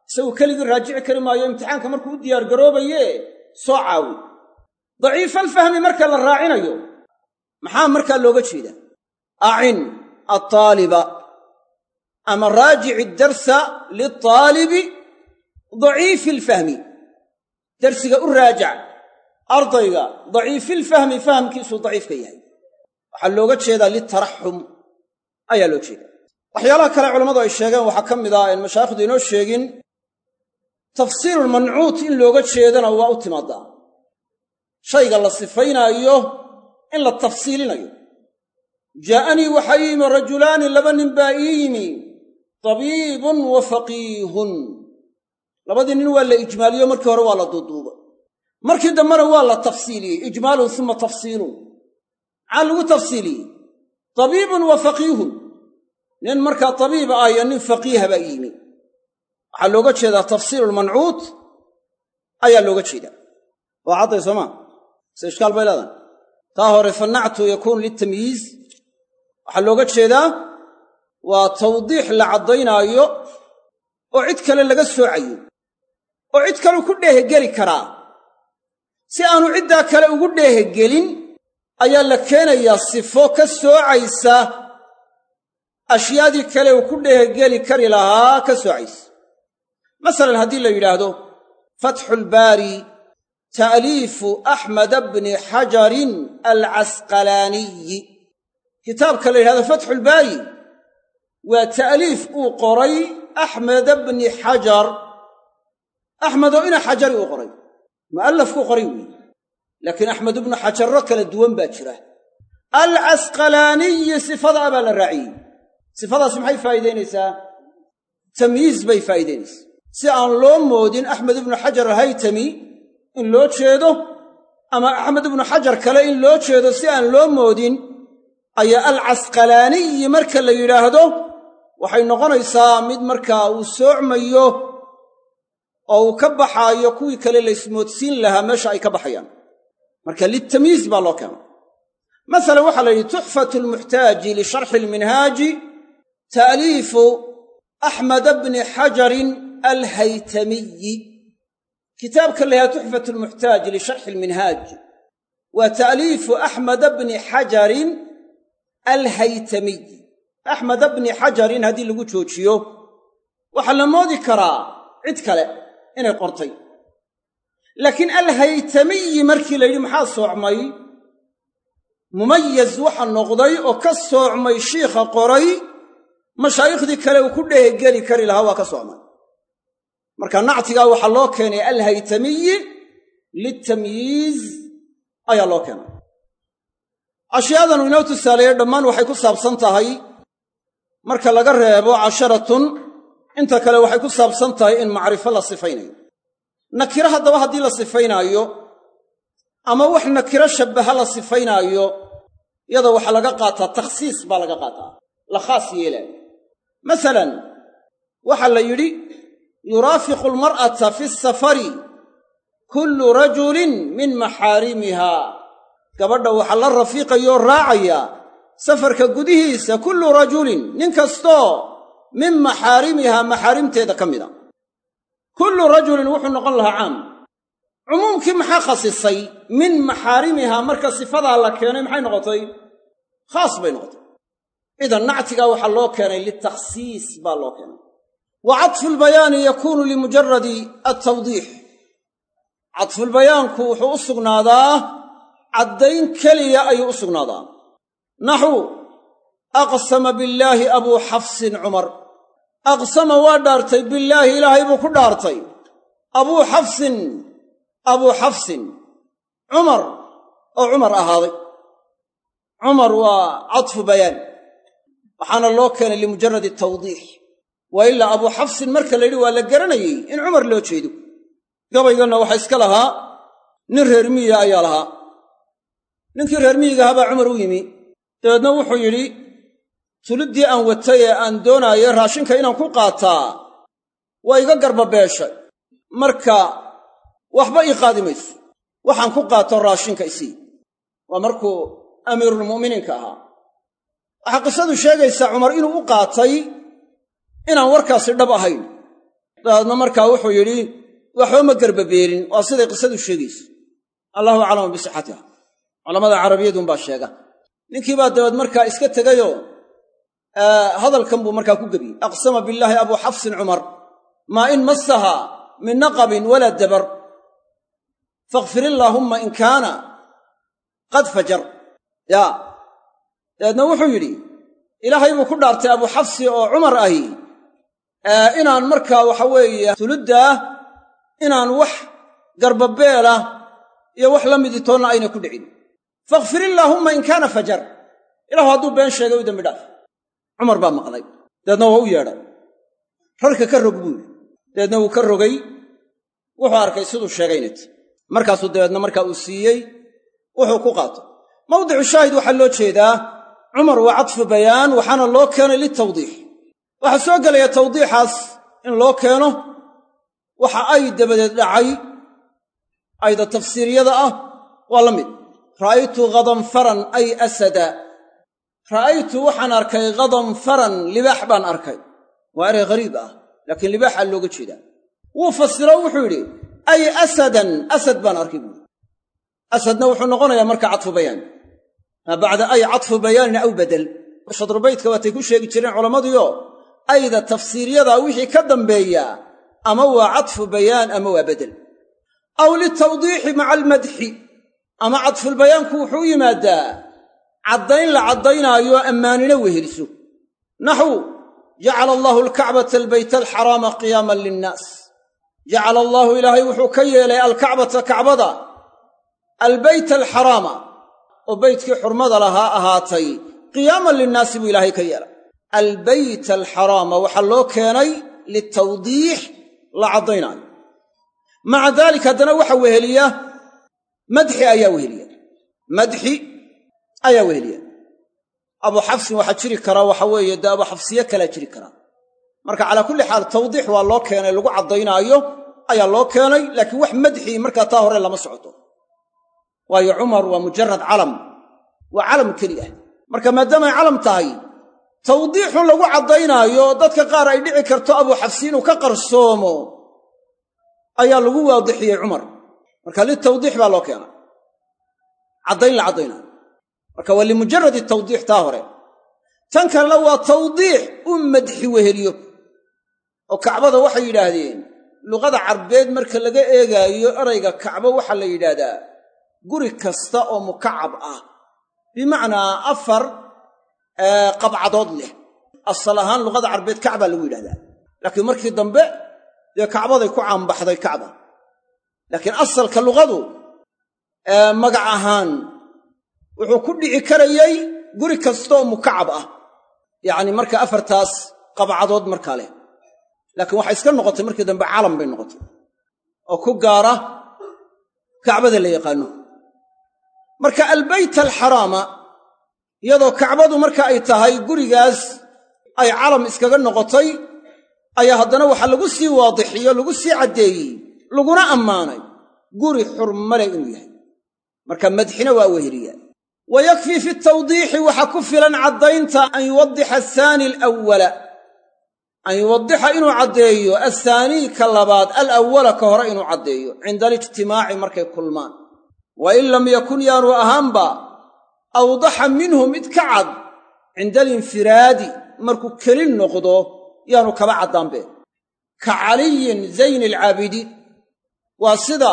isagu keligii raajici kari maayo imtixaanka markuu u diyaargaroobaye soo caawi. Daciifalfahmi marka la raacinayo maxaa markaa looga jeedaa? Acin altaaliba ama raajici darsa liltaalibi daciifi alfahmi darsiga u raajac ardayga daciifilfahmi fahamkiisuu daciifka yahay. Waxaa looga jeedaa litaraxum ayaa loo jeedaa. Waxyaalaha kale culammadu ay sheegeen waxaa ka mid ah en mashaayikhdu inoo sheegin tafsiirulmancuut in looga jeedana waa u timaadaa. Shayga la sifaynaayo in la tafsiilinayo. Jaa'anii waxaa ii yimi rajulaani laba nin baa ii yimi tabiibun wa faqiihun labadii nin waa la ijmaaliyo markii hore waa la duuduuba markii dambena waa la tafsiiliyey ijmaalun uma tafsiilun maxaa lagu tafsiiliyey tabiibun wa faqiihun nin markaa tabiib ah iyo nin faqiiha baa yimi waxaa looga jeedaa tafsiilu lmancuut ayaa looga jeedaa waa cadday soomaa se ishkaal bay leedahay taa hore fanactu yakuunu litamyiiz waxaa looga jeedaa waa tawdiix la caddaynaayo oo cid kale laga soocayo oo cid kaleu ku dheehegeli karaa. Si aanu ciddaa kale ugu dheehegelin ayaa la keenayaa sifo ka soocaysa ashyaadii kale uu ku dheehegeli kari lahaa ka soocaysa masalan haddii la yidhaahdo fatxulbaari ta'liifu axmeda bni xajarin alcasqalaaniyi kitaabka la yidhahdo fatxulbaari waa ta'liif uu qoray axmeda bni xajar axmedoo ina xajari uu qoray. Mu'allafkuu qoray weeye laakiin axmed ibnu xajarro kala duwan baa jira. Alcasqalaaniyi sifadaa baa la raaciyey. Sifadaasi maxay faa'iidaynaysaa? Tamyiiz bay faa'iidaynaysaa. Si aan loo moodin axmed ibnu xajar alhaytami in loo jeedo ama axmed ibnu xajar kale in loo jeedo si aan loo moodin ayaa alcasqalaaniyi marka la yidhaahdo waxay noqonaysaa mid markaa uu soocmayo oo uu ka baxaayo kuwii kale la ismoodsiin lahaa meesha ay ka baxayaan. Marka litamyiiz baa loo keena masalan waxaa la yidhi tuxfatu lmuxtaaji lisharxi alminhaaji ta'liifu axmeda bni xajarin alhaytamiyi. Kitaabka la yhaha tuxfatu lmuxtaaji lisharxi alminhaaj waa ta'liifu axmeda bni xajarin alhaytamiy axmeda bni xajarin haddii lagu joojiyo waxaa la moodi karaa cid kale inay qortay. Laakiin alhaytamiyi markii la yidhi maxaa soocmay? Mumayaz waxa noqday oo ka soocmay shiikha qoray mashaayiikhdii kale uu ku dhehegeli kari lahaa waa ka soocmay. Marka nactigaa waxaa loo keenay alhaytamiyi litamyiiz ayaa loo keenay. Ashyaadanu inoo tusaaleeye dhammaan waxay ku saabsan tahay marka laga reebo casharatun inta kale waxay ku saabsan tahay in macrifo la sifaynayo. Nakiro haddaba haddii la sifaynaayo ama wax nakiro shabbaha la sifaynaayo yada waxaa laga qaataa takhsiis baa laga qaataa. La khaas yeelaayo. Masalan waxaa la yidhi yuraafiqu almar'ata fi safari kullu rajulin min maxaarimiha. Gabadha waxaa la rafiiqayoo raacaya safarka gudihiisa kullu rajulin nin kastoo min maxaarimihaa maxaarimteeda ka mida. Kullu rajulin wuxuu noqon lahaa caam. Cumuumkii maxaa khasisay? Min maxaarimihaa marka sifadaa la keenay maxay noqotay? Khaas bay noqotay. Idan nactigaa waxaa loo keenay litakhsiis baa loo keenay. Wa cadfulbayaani yakuunu limujaradi altawdiix cadfulbayaanku wuxuu u sugnaadaa caddayn keliya ayuu u sugnaadaa naxu aqsama billaahi abuu xafsin cumar. Aqsama waa dhaartay billaahi ilaahay buu ku dhaartay. Abuu xafsin abuu xafsin. Cumar oo cumar ahaaday. Cumar waa cadfu bayaan waxaana loo keenay limujaradi tawdiix. Waa ilaa abuu xafsin marka la yidhi waa la garanayey in cumar loo jeedo. Gabayganna waxaa iska lahaa nin reer miyiga ayaa lahaa. Ninkii reer ahaa baa cumar u yimi dabeedna wuxuu yidhi tuluddii aan watay ee aan doonaayo raashinka inaan ku qaataa waa iga garbabeeshay. Marka waxba ii qaadi mayso. Waxaan ku qaato raashinka isii. Waa markuu amiirulmu'miniinka ahaa. Waxaa qisadu sheegaysaa cumar inuu u qaatay inaan warkaasi dhab ahayn. Dabeedna markaa wuxuu yidhi waxba ma garbabeelin waa siday qisadu sheegayso allahu aclamu bisixatiha culamada carabiyadunbaa sheega ninkii baa dabeed markaa iska tegayoo hadalkan buu markaa ku gebiyey aqsama billaahi abuu xafsin cumar maa in massaha min naqabin walaa dabar fakhfir illaahumma in kaana qad fajar. Yaa dabeedna wuxuu yidhi ilaahay buu ku dhaartay abuu xafsi oo cumar ahi inaan markaa waxa weeye tuluddaah inaan wax garbabeelah iyo wax la midi toonna aynay ku dhicin fakhfir illaahumma in kaana fajar. Ilahu hadduu been sheegay u dembi dhaaf. Cumar baa maqlay. Dabeedna waa u yeedhay. Rarka ka rog buu yidhi. Dabeedna wuu ka rogay. Wuxuu arkay siduu sheegaynat markaasuu dabeedna markaa uu siiyey wuxuu ku qaatay mawdicu shaahid waxaa loo jeedaa cumar waa cadfu bayaan waxaana loo keenay litawdiix waxaa soo gelaya tawdiixaas in loo keeno waxa ay dabadeed dhacay ayda tafsiiriyada ah waa la mid ra'aytu hadanfaran ay asada. Ra'aytu waxaan arkay hadanfaran libaax baan arkay. Waa erey ghariib ah laakiin libaaxaa looga jeedaa. Wuu fasiro wuxuu yidhi ay asadan asad baan arkay. Buuri asadna wuxuu noqonayaa marka cadfu bayaan. Maa bacda ay cadfu bayaanin aw bedel shadrubaytka waatay ku sheegi jireen culammaduyo ayda tafsiiryadaa wixii ka dambeeya ama waa cadfu bayaan ama waa bedel aw litawdiixi maca almadxi ama cadfulbayaanku wuxuu u yimaadaa caddayn la caddaynaayo ammaanina weheliso naxu jacala allaahu alkacbata albayta alxaraama qiyaaman linnaas. Jacala allaahu ilaahay wuxuu ka yeelay alkacbata kacbada albayta alxaraama oo beytkii xurmada lahaa ahaatay qiyaaman linnaasi buu ilaahay ka yeelay. Albayta alxaraama waxaa loo keenay litawdiix la caddaynaayo. Maca daalika haddana waxa weheliya madxi ayaa weheliya madxi ayaa weheliya abu xafsin waxaa jiri karaa waxa weeye dee abu xafsiye kalaa jiri karaa marka calaa kulli xaal tawdiix waa loo keenay lagu caddaynaayo ayaa loo keenay laakiin wax madxi markaa taa hore lama socoto. Waayo cumar waa mujarad calam waa calam keli ah marka maadaamay calam tahay tawdiixun lagu caddaynaayo dadka qaar ay dhici karto abu xafsi inuu ka qarsoomo ayaa lagu waadixiyey cumar marka litawdiix baa loo keenay caddayn la caddaynaayo marka waa limujaradi tawdiix taa hore. Tan kalena waa tawdiix u madxi weheliyo. Oo kacbada waxay yidhaahdeen luqada carbeed marka laga eegaayo erayga kacbo waxaa la yidhaahdaa guri kasta oo mukacab ah. Bimacnaa afar qabcadood leh. Asal ahaan luqada carbeed kacbaa lagu yidhahdaa laakiin markii dambe dee kacbaday ku caanbaxday kacba laakiin asalka luqadu magac ahaan wuxuu ku dhici karayey guri kasta oo mukacab ah. Yacni marka afartaas qabcadood markaa leh. Laakiin waxay iska noqotay markii dambe calam bay noqotay. Oo ku gaara kacbada la yaqaano. Marka albayt alxaraama iyadoo kacbadu marka ay tahay gurigaas ay calam iskaga noqotay ayaa haddana waxaa lagu sii waadixiyo lagu sii caddeeyey laguna ammaanay guri xurmale inuu yahay. Marka madxina waa weheliya wa yakfii fi tawdiixi waxaa ku filan caddaynta an yuwaddixa ahaani alawwala. An yuwaddixa inuu caddeeyo athaanii ka labaad alawwala ka hore inuu caddeeyo cinda alijtimaaci markay kulmaan. Wa in lam yakun yaanu ahaanba awdaxa minhu mid ka cad cinda alinfiraadi markuu keli noqdo yaanu kaba caddaanbe ka caliyin zayni alcaabidiin waa sida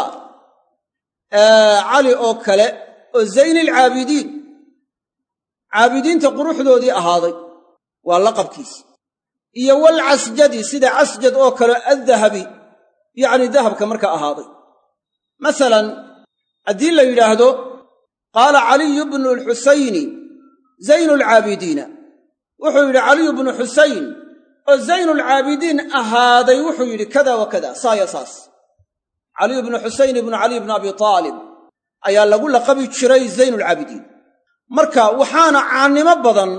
cali oo kale oo zayni alcaabidiin caabidiinta quruxdoodii ahaaday waa laqabkiisi iyo walcasjadi sida casjad oo kale addahabi yacni dahabka marka ahaaday. Masalan haddii la yidhaahdo qaala caliyu bnu lxusayni zaynu alcaabidiina wuxuu yidhi caliyu bnu xusayn oo zaynulcaabidiin ahaaday wuxuu yidhi kada wa kada saaya saas caliyu bnu xusayn ibnu caliy bnu abi taalib ayaa lagu laqabi jiray zaynulcaabidiin marka waxaana caannimo badan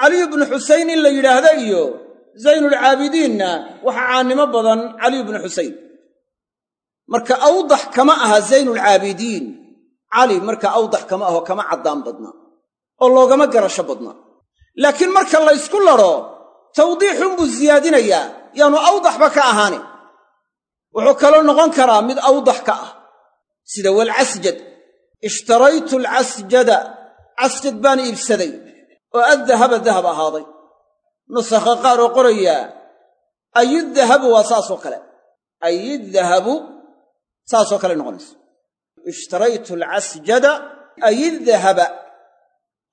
caliyu bnu xusayn in la yidhaahda iyo zaynulcaabidiinna waxaa caannimo badan caliyu bnu xusayn marka awdax kama aha zaynulcaabidiin cali marka awdax kama aho kama caddaan badna oo loogama garasho badna. Laakiin marka laysku ladho tawdiixunbuu siyaadinayaa yaanu awdaxba ka ahaani wuxuu kaloo noqon karaa mid awdax ka ah. Sida walcasjad ishtaraytu alcasjada casjad baan iibsaday oo addahaba dahab ahaaday. Nusakha qaar oo qorayaa ayudahabu waa saasoo kale. Ayudahabu saasoo kale noqonayso. Ishtaraytu alcasjada ayidahaba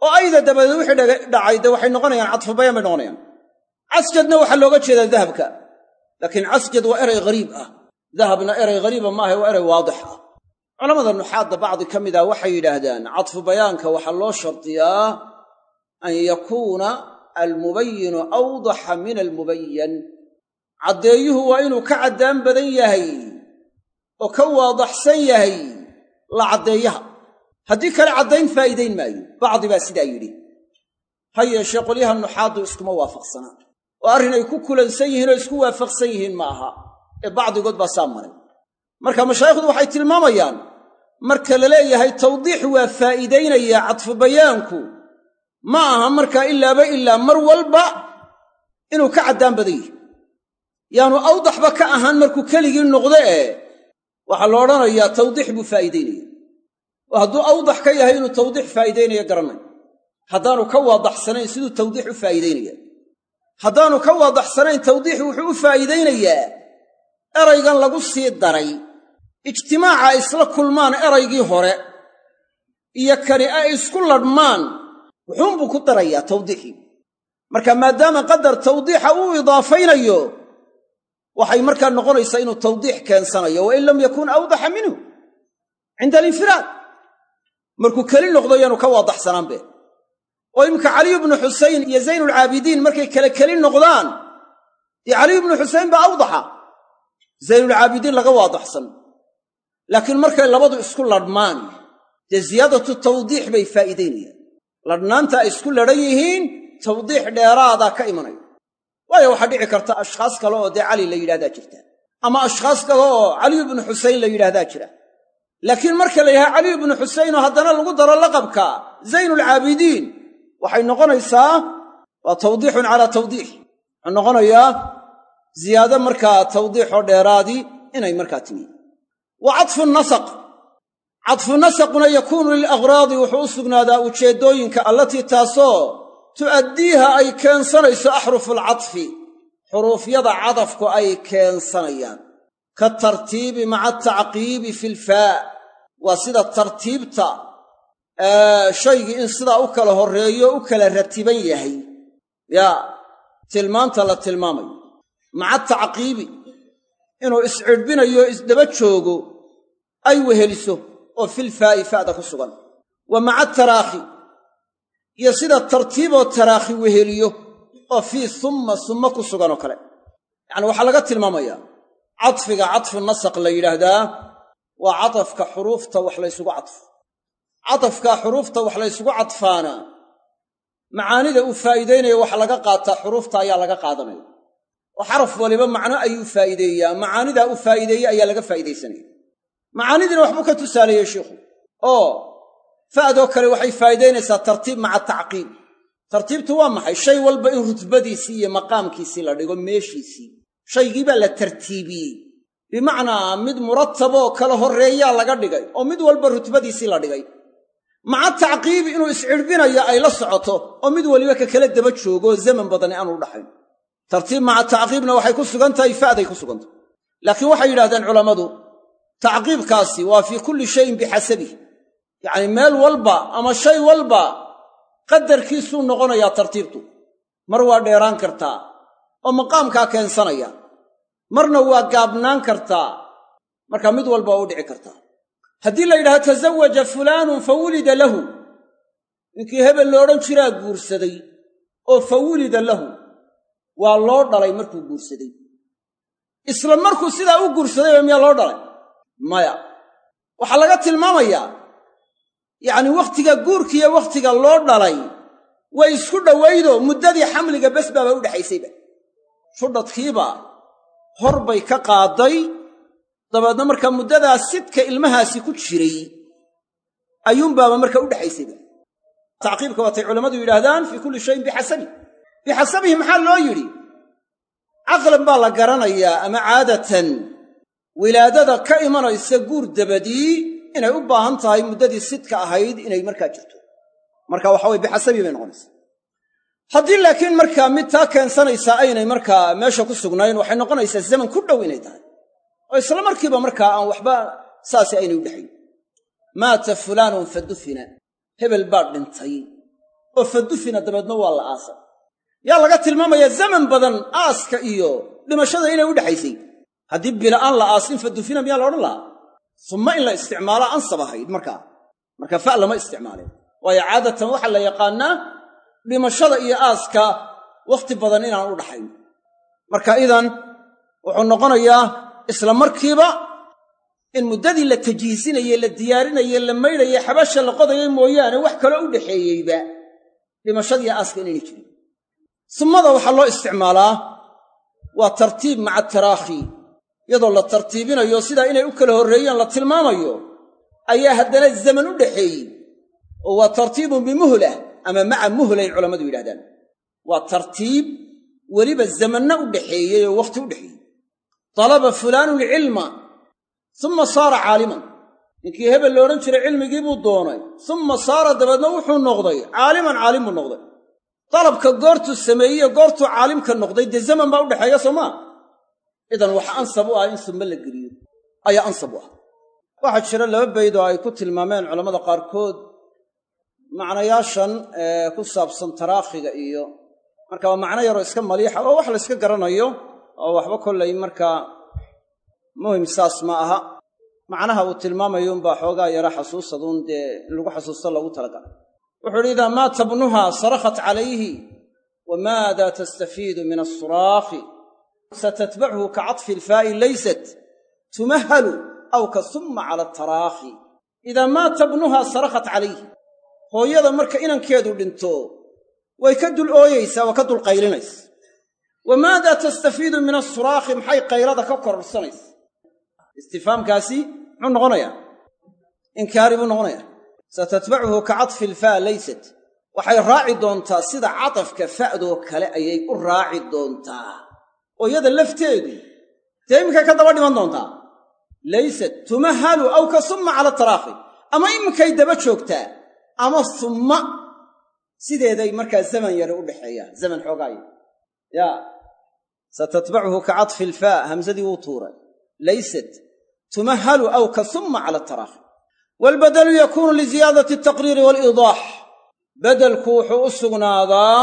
oo ayda dabadeed wixii dhacay dee waxay noqonayaan cadfubayaan bay noqonayaan. Casjadna waxaa looga jeedaa dahabka laakiin casjad waa eray ghariib ah dahabna eray ghariiba maaha waa eray waadix ah. Culamada nuxaadda bacdi ka mid ah waxay yidhaahdaan cadfu bayaanka waxaa loo shardiyaa an yakuuna almubayinu awdaxa min almubayan caddeeyuhu waa inuu ka caddaan badan yahay oo ka waadaxsan yahay la caddeeyaha. Haddii kale caddayn faa'iidayn maayo bacdi baa sidaa yidhi. Ha yeeshee qolyaha nuxaaddu iskuma waafaqsanaa oo arrin ay ku kulansan yihiin oo isku waafaqsan yihiin ma aha ee bacdigood baa saa maray. Marka mashaayikhdu waxay tilmaamayaan marka la leeyahay tawdiix waa faa'iidaynayaa cadfu bayaanku. Ma aha markaa ilaaba ilaa mar walba inuu ka caddaan badan yihi yaanu awdaxba ka ahaan markuu keligii noqdo ee waxaa la odhanayaa tawdiix buu faa'iidaynaya. Oo hadduu awdax ka yahay inuu tawdiix faa'iidaynaya garanay. Haddaanu ka waadaxsanayn siduu tawdiix u faa'iidaynaya. Haddaanu ka waadaxsanayn tawdiix wuxuu u faa'iidaynayaa eraygan lagu sii daray. Ijtimaaca isla kulmaan eraygii hore iyo kani ay isku ladhmaan wuxuunbuu ku darayaa tawdiixii marka maadaama qadar tawdiixa uu idaafaynayo waxay markaa noqonaysaa inuu tawdiix keensanayo wa in lam yakun awdaxa minhu cinda alinfiraad. Markuu keli noqdo yaanu ka waadaxsanaanbe oo iminka caliyu bnu xusayn iyo zaynulcaabidiin markay kale keli noqdaan dee caliyu bnu xusayn baa awdaxa zaynulcaabidiin laga waadaxsan. Laakiin markay labadu isku ladhmaan dee ziyaadatu tawdiix bay faa'iidaynayaan ladhnaanta ay isku ladhan yihiin tawdiix dheeraadaa ka imanaya. Waayo waxaa dhici karta ashkhaas kale oo dee cali la yidhahdaa jirta. Ama ashkhaas kale oo caliyu bnu xusayn la yidhahdaa jira. Laakiin marka la yidhaha caliyu bnu xusayn oo haddana lagu daro laqabka zaynulcaabidiin waxay noqonaysaa waa tawdiixun calaa tawdiix. Wuxuu noqonayaa ziyaado markaa tawdiixoo dheeraadii inay markaa timi. Wa cadfu nasaq. Cadfu nasaquna yakuunu lilaghraadi wuxuu u sugnaadaa ujeeddooyinka allatii taasoo tu'addiiha ay keensanayso axrufu alcadfi xuruufyada cadafku ay keensanayaan. Ka tartiibi maca atacqiibi fi lfaa waa sida tartiibta shaygii in sidaa u kala horreeyo u kala ratiban yahay. Yaa tilmaanta la tilmaamayo maca tacqiibi inuu iscidhbinayo isdaba joogo ay weheliso oo filfaa'i fa'da ku sugan. Wa maca taraakhi iyo sida tartiiboo taraakhi weheliyo oo fii summa summa ku sugan oo kale. Yacani waxaa laga tilmaamayaa cadfiga cadfu nasaq la yidhaahdaa waa cadafka xuruufta wax laysugu cadfo. Cadafkaa xuruufta wax laysugu cadfaana macaanida uu faa'iidaynaya waxa laga qaataa xuruufta ayaa laga qaadanaya oo xaraf waliba macno ayuu faa'iideeyaa. Macaanidaa uu faa'iideeyey ayaa laga faa'iidaysanaya. Macaanidiina waxbuu ka tusaaleeyey sheikhu. Oo fa'doo kale waxay faa'iidaynaysaa tartiib maca tacqiib. Tartiibtu waa maxay? Shay walba in rutbadiisii iyo maqaamkiisii la dhigo meeshiisii. Shaygii baa la tartiibiyey. Bimacnaa mid murataboo kala horreeyaa laga dhigay oo mid walba rutbadiisii la dhigay. Maca tacqiibi inuu iscidhbinayo ay la socoto oo mid waliba ka kala daba joogoo zaman badani aanu dhaxayn tartiib maca tacqiibna waxay ku sugan tahay fa'day ku sugan tahay. Laakiin waxay yidhahdeen culammadu tacqiibkaasi waa fii kulli shayin bixasabih yacni meel walba ama shay walba qadarkiisuu noqonayaa tartiibtu. Mar waa dheeraan kartaa oo maqaamkaa keensanaya. Marna waa gaabnaan kartaa. Marka mid walba waa u dhici kartaa. Haddii la yidhahdo tasawaja fulaanun fa wulida lahu. Ninkii hebel lo odhan jiraa guursaday oo fa wulida lahu waa loo dhalay markuu guursaday. Isla markuu sidaa u guursadayba miyaa loo dhalay? Maya. Waxaa laga tilmaamayaa yacni wakhtiga guurkiiyo wakhtiga loo dhalay way isku dhowaydo muddadii xamliga bes baaba u dhexaysayba shudhadkiiba hor bay ka qaaday. Dabeedna markaa muddadaa sidka ilmahaasi ku jiray ayuunbaaba markaa u dhexaysayba tacqiibka waatay culammadu yidhaahdaan fii kulli shayin bixasabi bixasabihi maxaa loo yidhi? Caqlan baa la garanayaa ama caadatan wilaadada ka imanaysa guur dabadii inay u baahan tahay muddadii sidka ahayd inay markaa jirto. Marka waxa weye bixasabi bay noqonaysaa. Haddii laakiin markaa mid taa keensanaysaa aynay markaa meesha ku sugnayn waxay noqonaysaa zaman ku dhow inay tahay. Oo isla markiiba markaa aan waxba saasi aynay u dhexayn maata fulaanun fa dufina hebel baa dhintay. Oo fa dufina dabeedna waa la aasa yaa laga tilmaamayaa zaman badan aaska iyo dhimashada inay u dhexaysay haddii bila'aan la aasin fa dufina miyaa la odhan lahaa. Summa in la isticmaalaa ansab ahayd markaa marka. Fa lama isticmaaleen waayo caadatan waxaa la yaqaannaa dhimashada iyo aaska wakhti badan inaan u dhaxayn. Marka idan wuxuu noqonayaa isla markiiba in muddadii la tajhiisinaye la diyaarinaye la maydhaye xabasha la qodayo mooyaane wax kaloo u dhexeeyeyba dhimashadiiyo aaska inayna jirin summada waxaa loo isticmaalaa waa tartiib maca taraakhi. Iyadoo la tartiibinayo sidaa inay u kala horreeyaan la tilmaamayo ayaa haddana zaman u dhexeeyey. Oo waa tartiibun bimuhlah ama maca muhlay culammadu yidhahdaan waa tartiib weliba zamanna u dhexeeyey oo wakhti u dhexeeyey. Talaba fulaanun cilma summa saara caaliman. Ninkii hebel la odhan jiray cilmigii buu doonay. Summa saara dabeedna wuxuu noqday caaliman caalim buu noqday dalabka goortuu sameeyey goortuu caalimka noqday dee zaman baa u dhexeeya soo maa idan waxa ansab u ah in summa la geliyo. Ayaa ansab u ah. Waxaa jira laba bayd oo ay ku tilmaameen culammada qaarkood. Macnayaashan ee ku saabsan taraakhiga iyo marka waa macno yaroo iska maliixa oo wax la yska garanayo oo waxba kollay markaa muhiim saas ma aha. Macnaha uu tilmaamayo unbaa xoogaa yara xasuusaduun dee in lagu xasuusto loogu talagalay wuxuu uhi idaa maata bnuha sarakhat calayhi wamaada tastafiidu min asuraakhi satatbachu kacadfi ilfaa'i laysat tumahalu aw ka summa cala ataraakhi idaa maata bnuha sarakhat calayhi? Hooyada marka inankeedu dhinto way ka dul ooyeysaa waa ka dul qaylinaysa. Wamaada tastafiidu min asuraakhi maxay qaylada ka kororsanaysa? Istifaamkaasi muxuu noqonayaa? Inkaari buu noqonayaa satatbacuhu ka cadfi ilfaa laysat waxay raaci doontaa sida cadafka fa'doo kale ayay u raaci doontaa. Oo iyada lafteedu dee iminkay ka daba dhiman doontaa? Laysat tumahalu aw ka summa cala taraakhi ama iminkay daba joogtaa? Ama summa? Sideeday markaa zaman yare u dhexeeyaan zaman xoogaaya yaa satatbacuhu ka cadfi ilfaa hamsadii wuu tuuray. Laysat tumahalu aw ka summa cala waalbadalu yakuunu liziyaadati altaqriiri waaliidaax bedelku wuxuu u sugnaadaa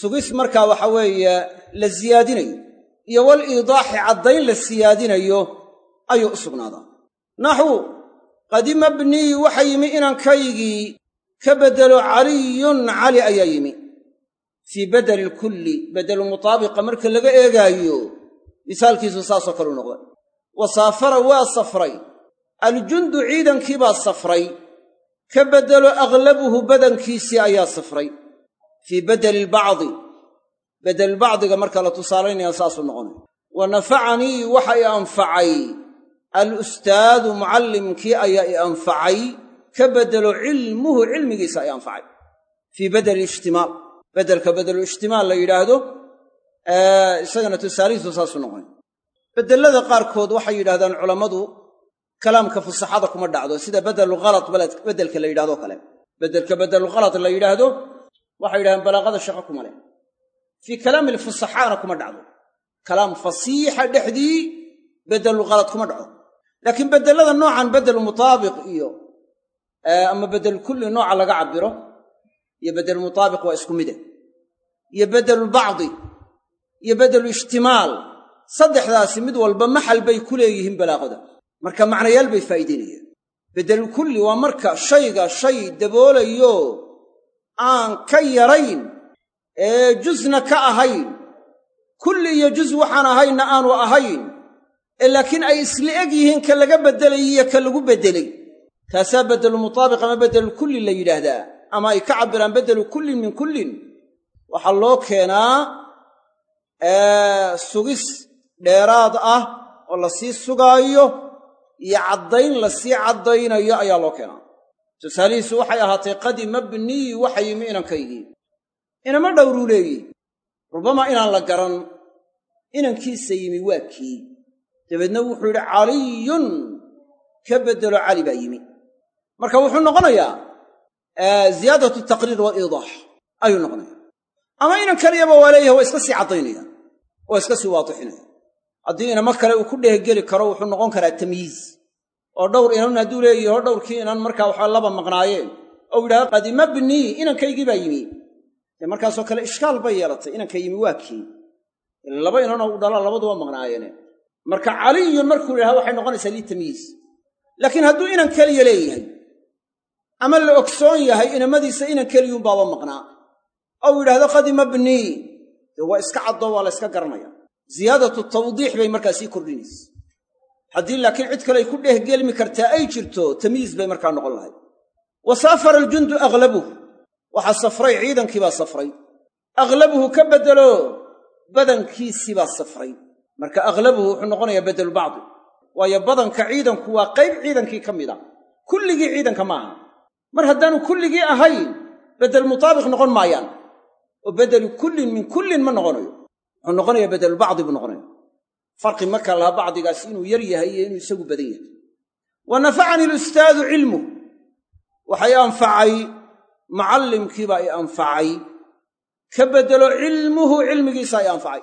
sugis markaa waxa weeye la siyaadinayo iyo waliidaaxi caddayn la siyaadinayo ayuu u sugnaadaa. Naxwu qadima bnii waxa yimi inankaygii ka beddelo caliyun cali ayaa yimi. Fii bedeli lkulli bedelu mutaabiqa marka laga eegaayo misaalkiisu saasoo kaleu noqday. Wa waa safray aljundu ciidankii baa safray ka beddelo aglabuhu badankiisii ayaa safray. Fii bedeli lbacdi bedelulbacdiga marka la tusaalaynaya saasuu noqonay. Wa nafacanii waxa i anfacay. Alustaadu mucallimkii ayaa i anfacay ka beddelo cilmuhu cilmigiisa ay anfacay. Fii bedeli ijtimaal bedelka bedelu ijtimaal la yidhaahdo isagana tusaalihiisu saasuu noqonay. Bedelada qaarkood waxay yidhahdaan culammadu kalaamka fusaxada kuma dhacdo sida bedelu ghalat bedelka la yidhahdo kale. Bedelka bedelu ghalat la yidhaahdo waxay yidhahdaan balaaqada shaqo kuma leh. Fii kalaami lfusaxaana kuma dhacdo. Kalaam fasiixa dhexdii bedelu ghalat kuma dhaco. Laakiin bedelada noocan bedelu mutaabiq iyo ama bedel kulli nooca laga cabiro iyo bedelu mutaabiq waa isku mide iyo bedelulbacdi iyo bedelu ijtimaal saddexdaasi mid walba maxal bay ku leeyihiin balaaqada marka macnayaal bay faa'iidaynayaan bedelulkulli waa marka shayga shay daboolayo aan ka yarayn ee jusna ka ahayn kulli iyo jus waxaan ahaynna aanu ahayn ee laakiin ay isla eg yihiin ka laga beddelay iyo ka lagu beddelay kaasaa beddelu mutaabiq ama beddelulkulli la yidhaahdaa. Ama ay ka cabbiraan beddelu kullin min kullin. Waxaa loo keenaa sugis dheeraad ah oo la sii sugaayo iyo caddayn la sii caddaynayo ayaa loo keenaa. Tusaalihiisu waxay ahaatay qadima bnii waxa yimi inankaygii inama dhowruu leeyi rubama inaan la garan inankiisa yimi waa kii. Dabeedna wuxuu yidhi caliyun. Ka beddelo cali baa yimi. Marka wuxuu noqonayaa ziyaadatu taqriir waliidaax ayuu noqonaya ama inan kaliyaba waa leeyahay waa iska sii caddaynaya waa iska sii waadixinaya haddii inamo kale uu ku dhehgeli karo wuxuu noqon karaa tamyiiz. Oo dhowr inan hadduu leeyaho dhowrkii inan markaa waxaa laba maqnaayeen ou yidhahdo qadima bnii inankaygii baa yimi. Dee markaasoo kale ishkaal bay yeelatay inanka yimi waa kii. Laba inanoo u dhala labaduba maqnaayeene marka caliyun markuu yidhaha waxay noqonaysaa litamyiiz laakiin hadduu inan keliya leeyahay ama la ogsoon yahay inamadiisa inan keliyuunbaaba maqnaa. Ou yidhahdo qadima bnii dee waa iska caddoo waa la yska garanaya ziyaadatu tawdiix bay markaa sii kordhinaysa. Haddii laakiin cid kale ay ku dhehgelmi kartaa ay jirto tamyiis bay markaa noqon lahayd. Wa saafara aljundu aghlabuh waxaa safray ciidankii baa safray. Aghlabuhu ka beddelo badankiisii baa safray. Marka aghlabuhu wuxuu noqonayaa bedelu bacdi. Waayo badanka ciidanku waa qayb ciidankii ka mid a kulligii ciidanka ma aha. Mar haddaanu kulligii ahayn beddel mutaabiq noqon maayaan. Oo beddelu kullin min kullin ma noqonayo wuxuu noqonayaa bedelubacdi buu noqonaya farqi ma kala laha bacdigaas inuu yar yahay iyo inuu isagu badan yahay. Wa nafacanii alustaadu cilmuh waxay anfacay macallimkiibaa i anfacay. Ka beddelo cilmuhu cilmigiisaa i anfacay.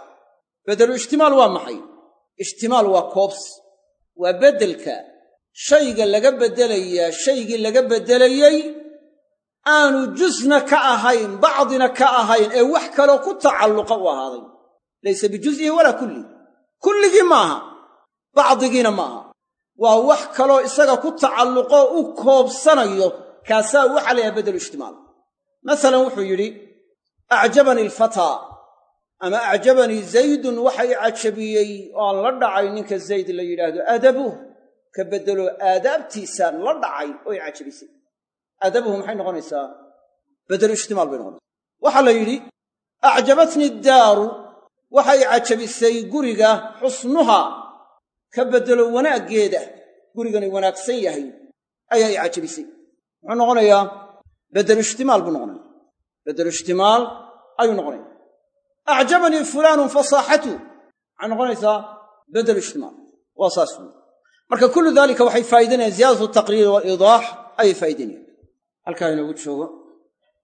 Beddelu ijtimaal waa maxay? Ijtimaal waa koobs. Waa beddelka shayga laga beddelayaa shaygii laga beddelayey aanu jusna ka ahayn bacdina ka ahayn ee wax kaloo ku tacalluqa u ahaaday laysa bijuz'ihi walaa kulli kulligii ma aha bacdigiina ma aha waa wax kaloo isaga ku tacalluqoo u koobsanayo kaasaa waxaa la yahay beddelu ijtimaal masalan wuxuu yidhi acjabanii alfataa ama acjabanii zaydun waxa i cajabiyey oo aan la dhacay ninka zayd la yidhaahdo adabuh ka beddelo aadaabtiisaan la dhacay oo i cajabisay adabuhu maxay noqonaysaa beddelu ijtimaal bay noqonaysaa waxaa la yidhi acjabatnii daaru waxay cajabisay guriga xusnuha ka beddelo wanaaggeeda. Gurigani wanaagsan yahay ayaa i cajabisay. Muxuu noqonayaa? Beddelu ijtimaal buu noqonaya. Beddelu ijtimaal ayuu noqonaya. Acjabanii fulaanun fasaaxatu maxay noqonaysaa beddelu ijtimaal waa saas wey marka kullu daalika waxay faa'idaynayaan ziyaadatu taqriir waliidaax ayay faa'idaynayaan halkaa inoogu joogo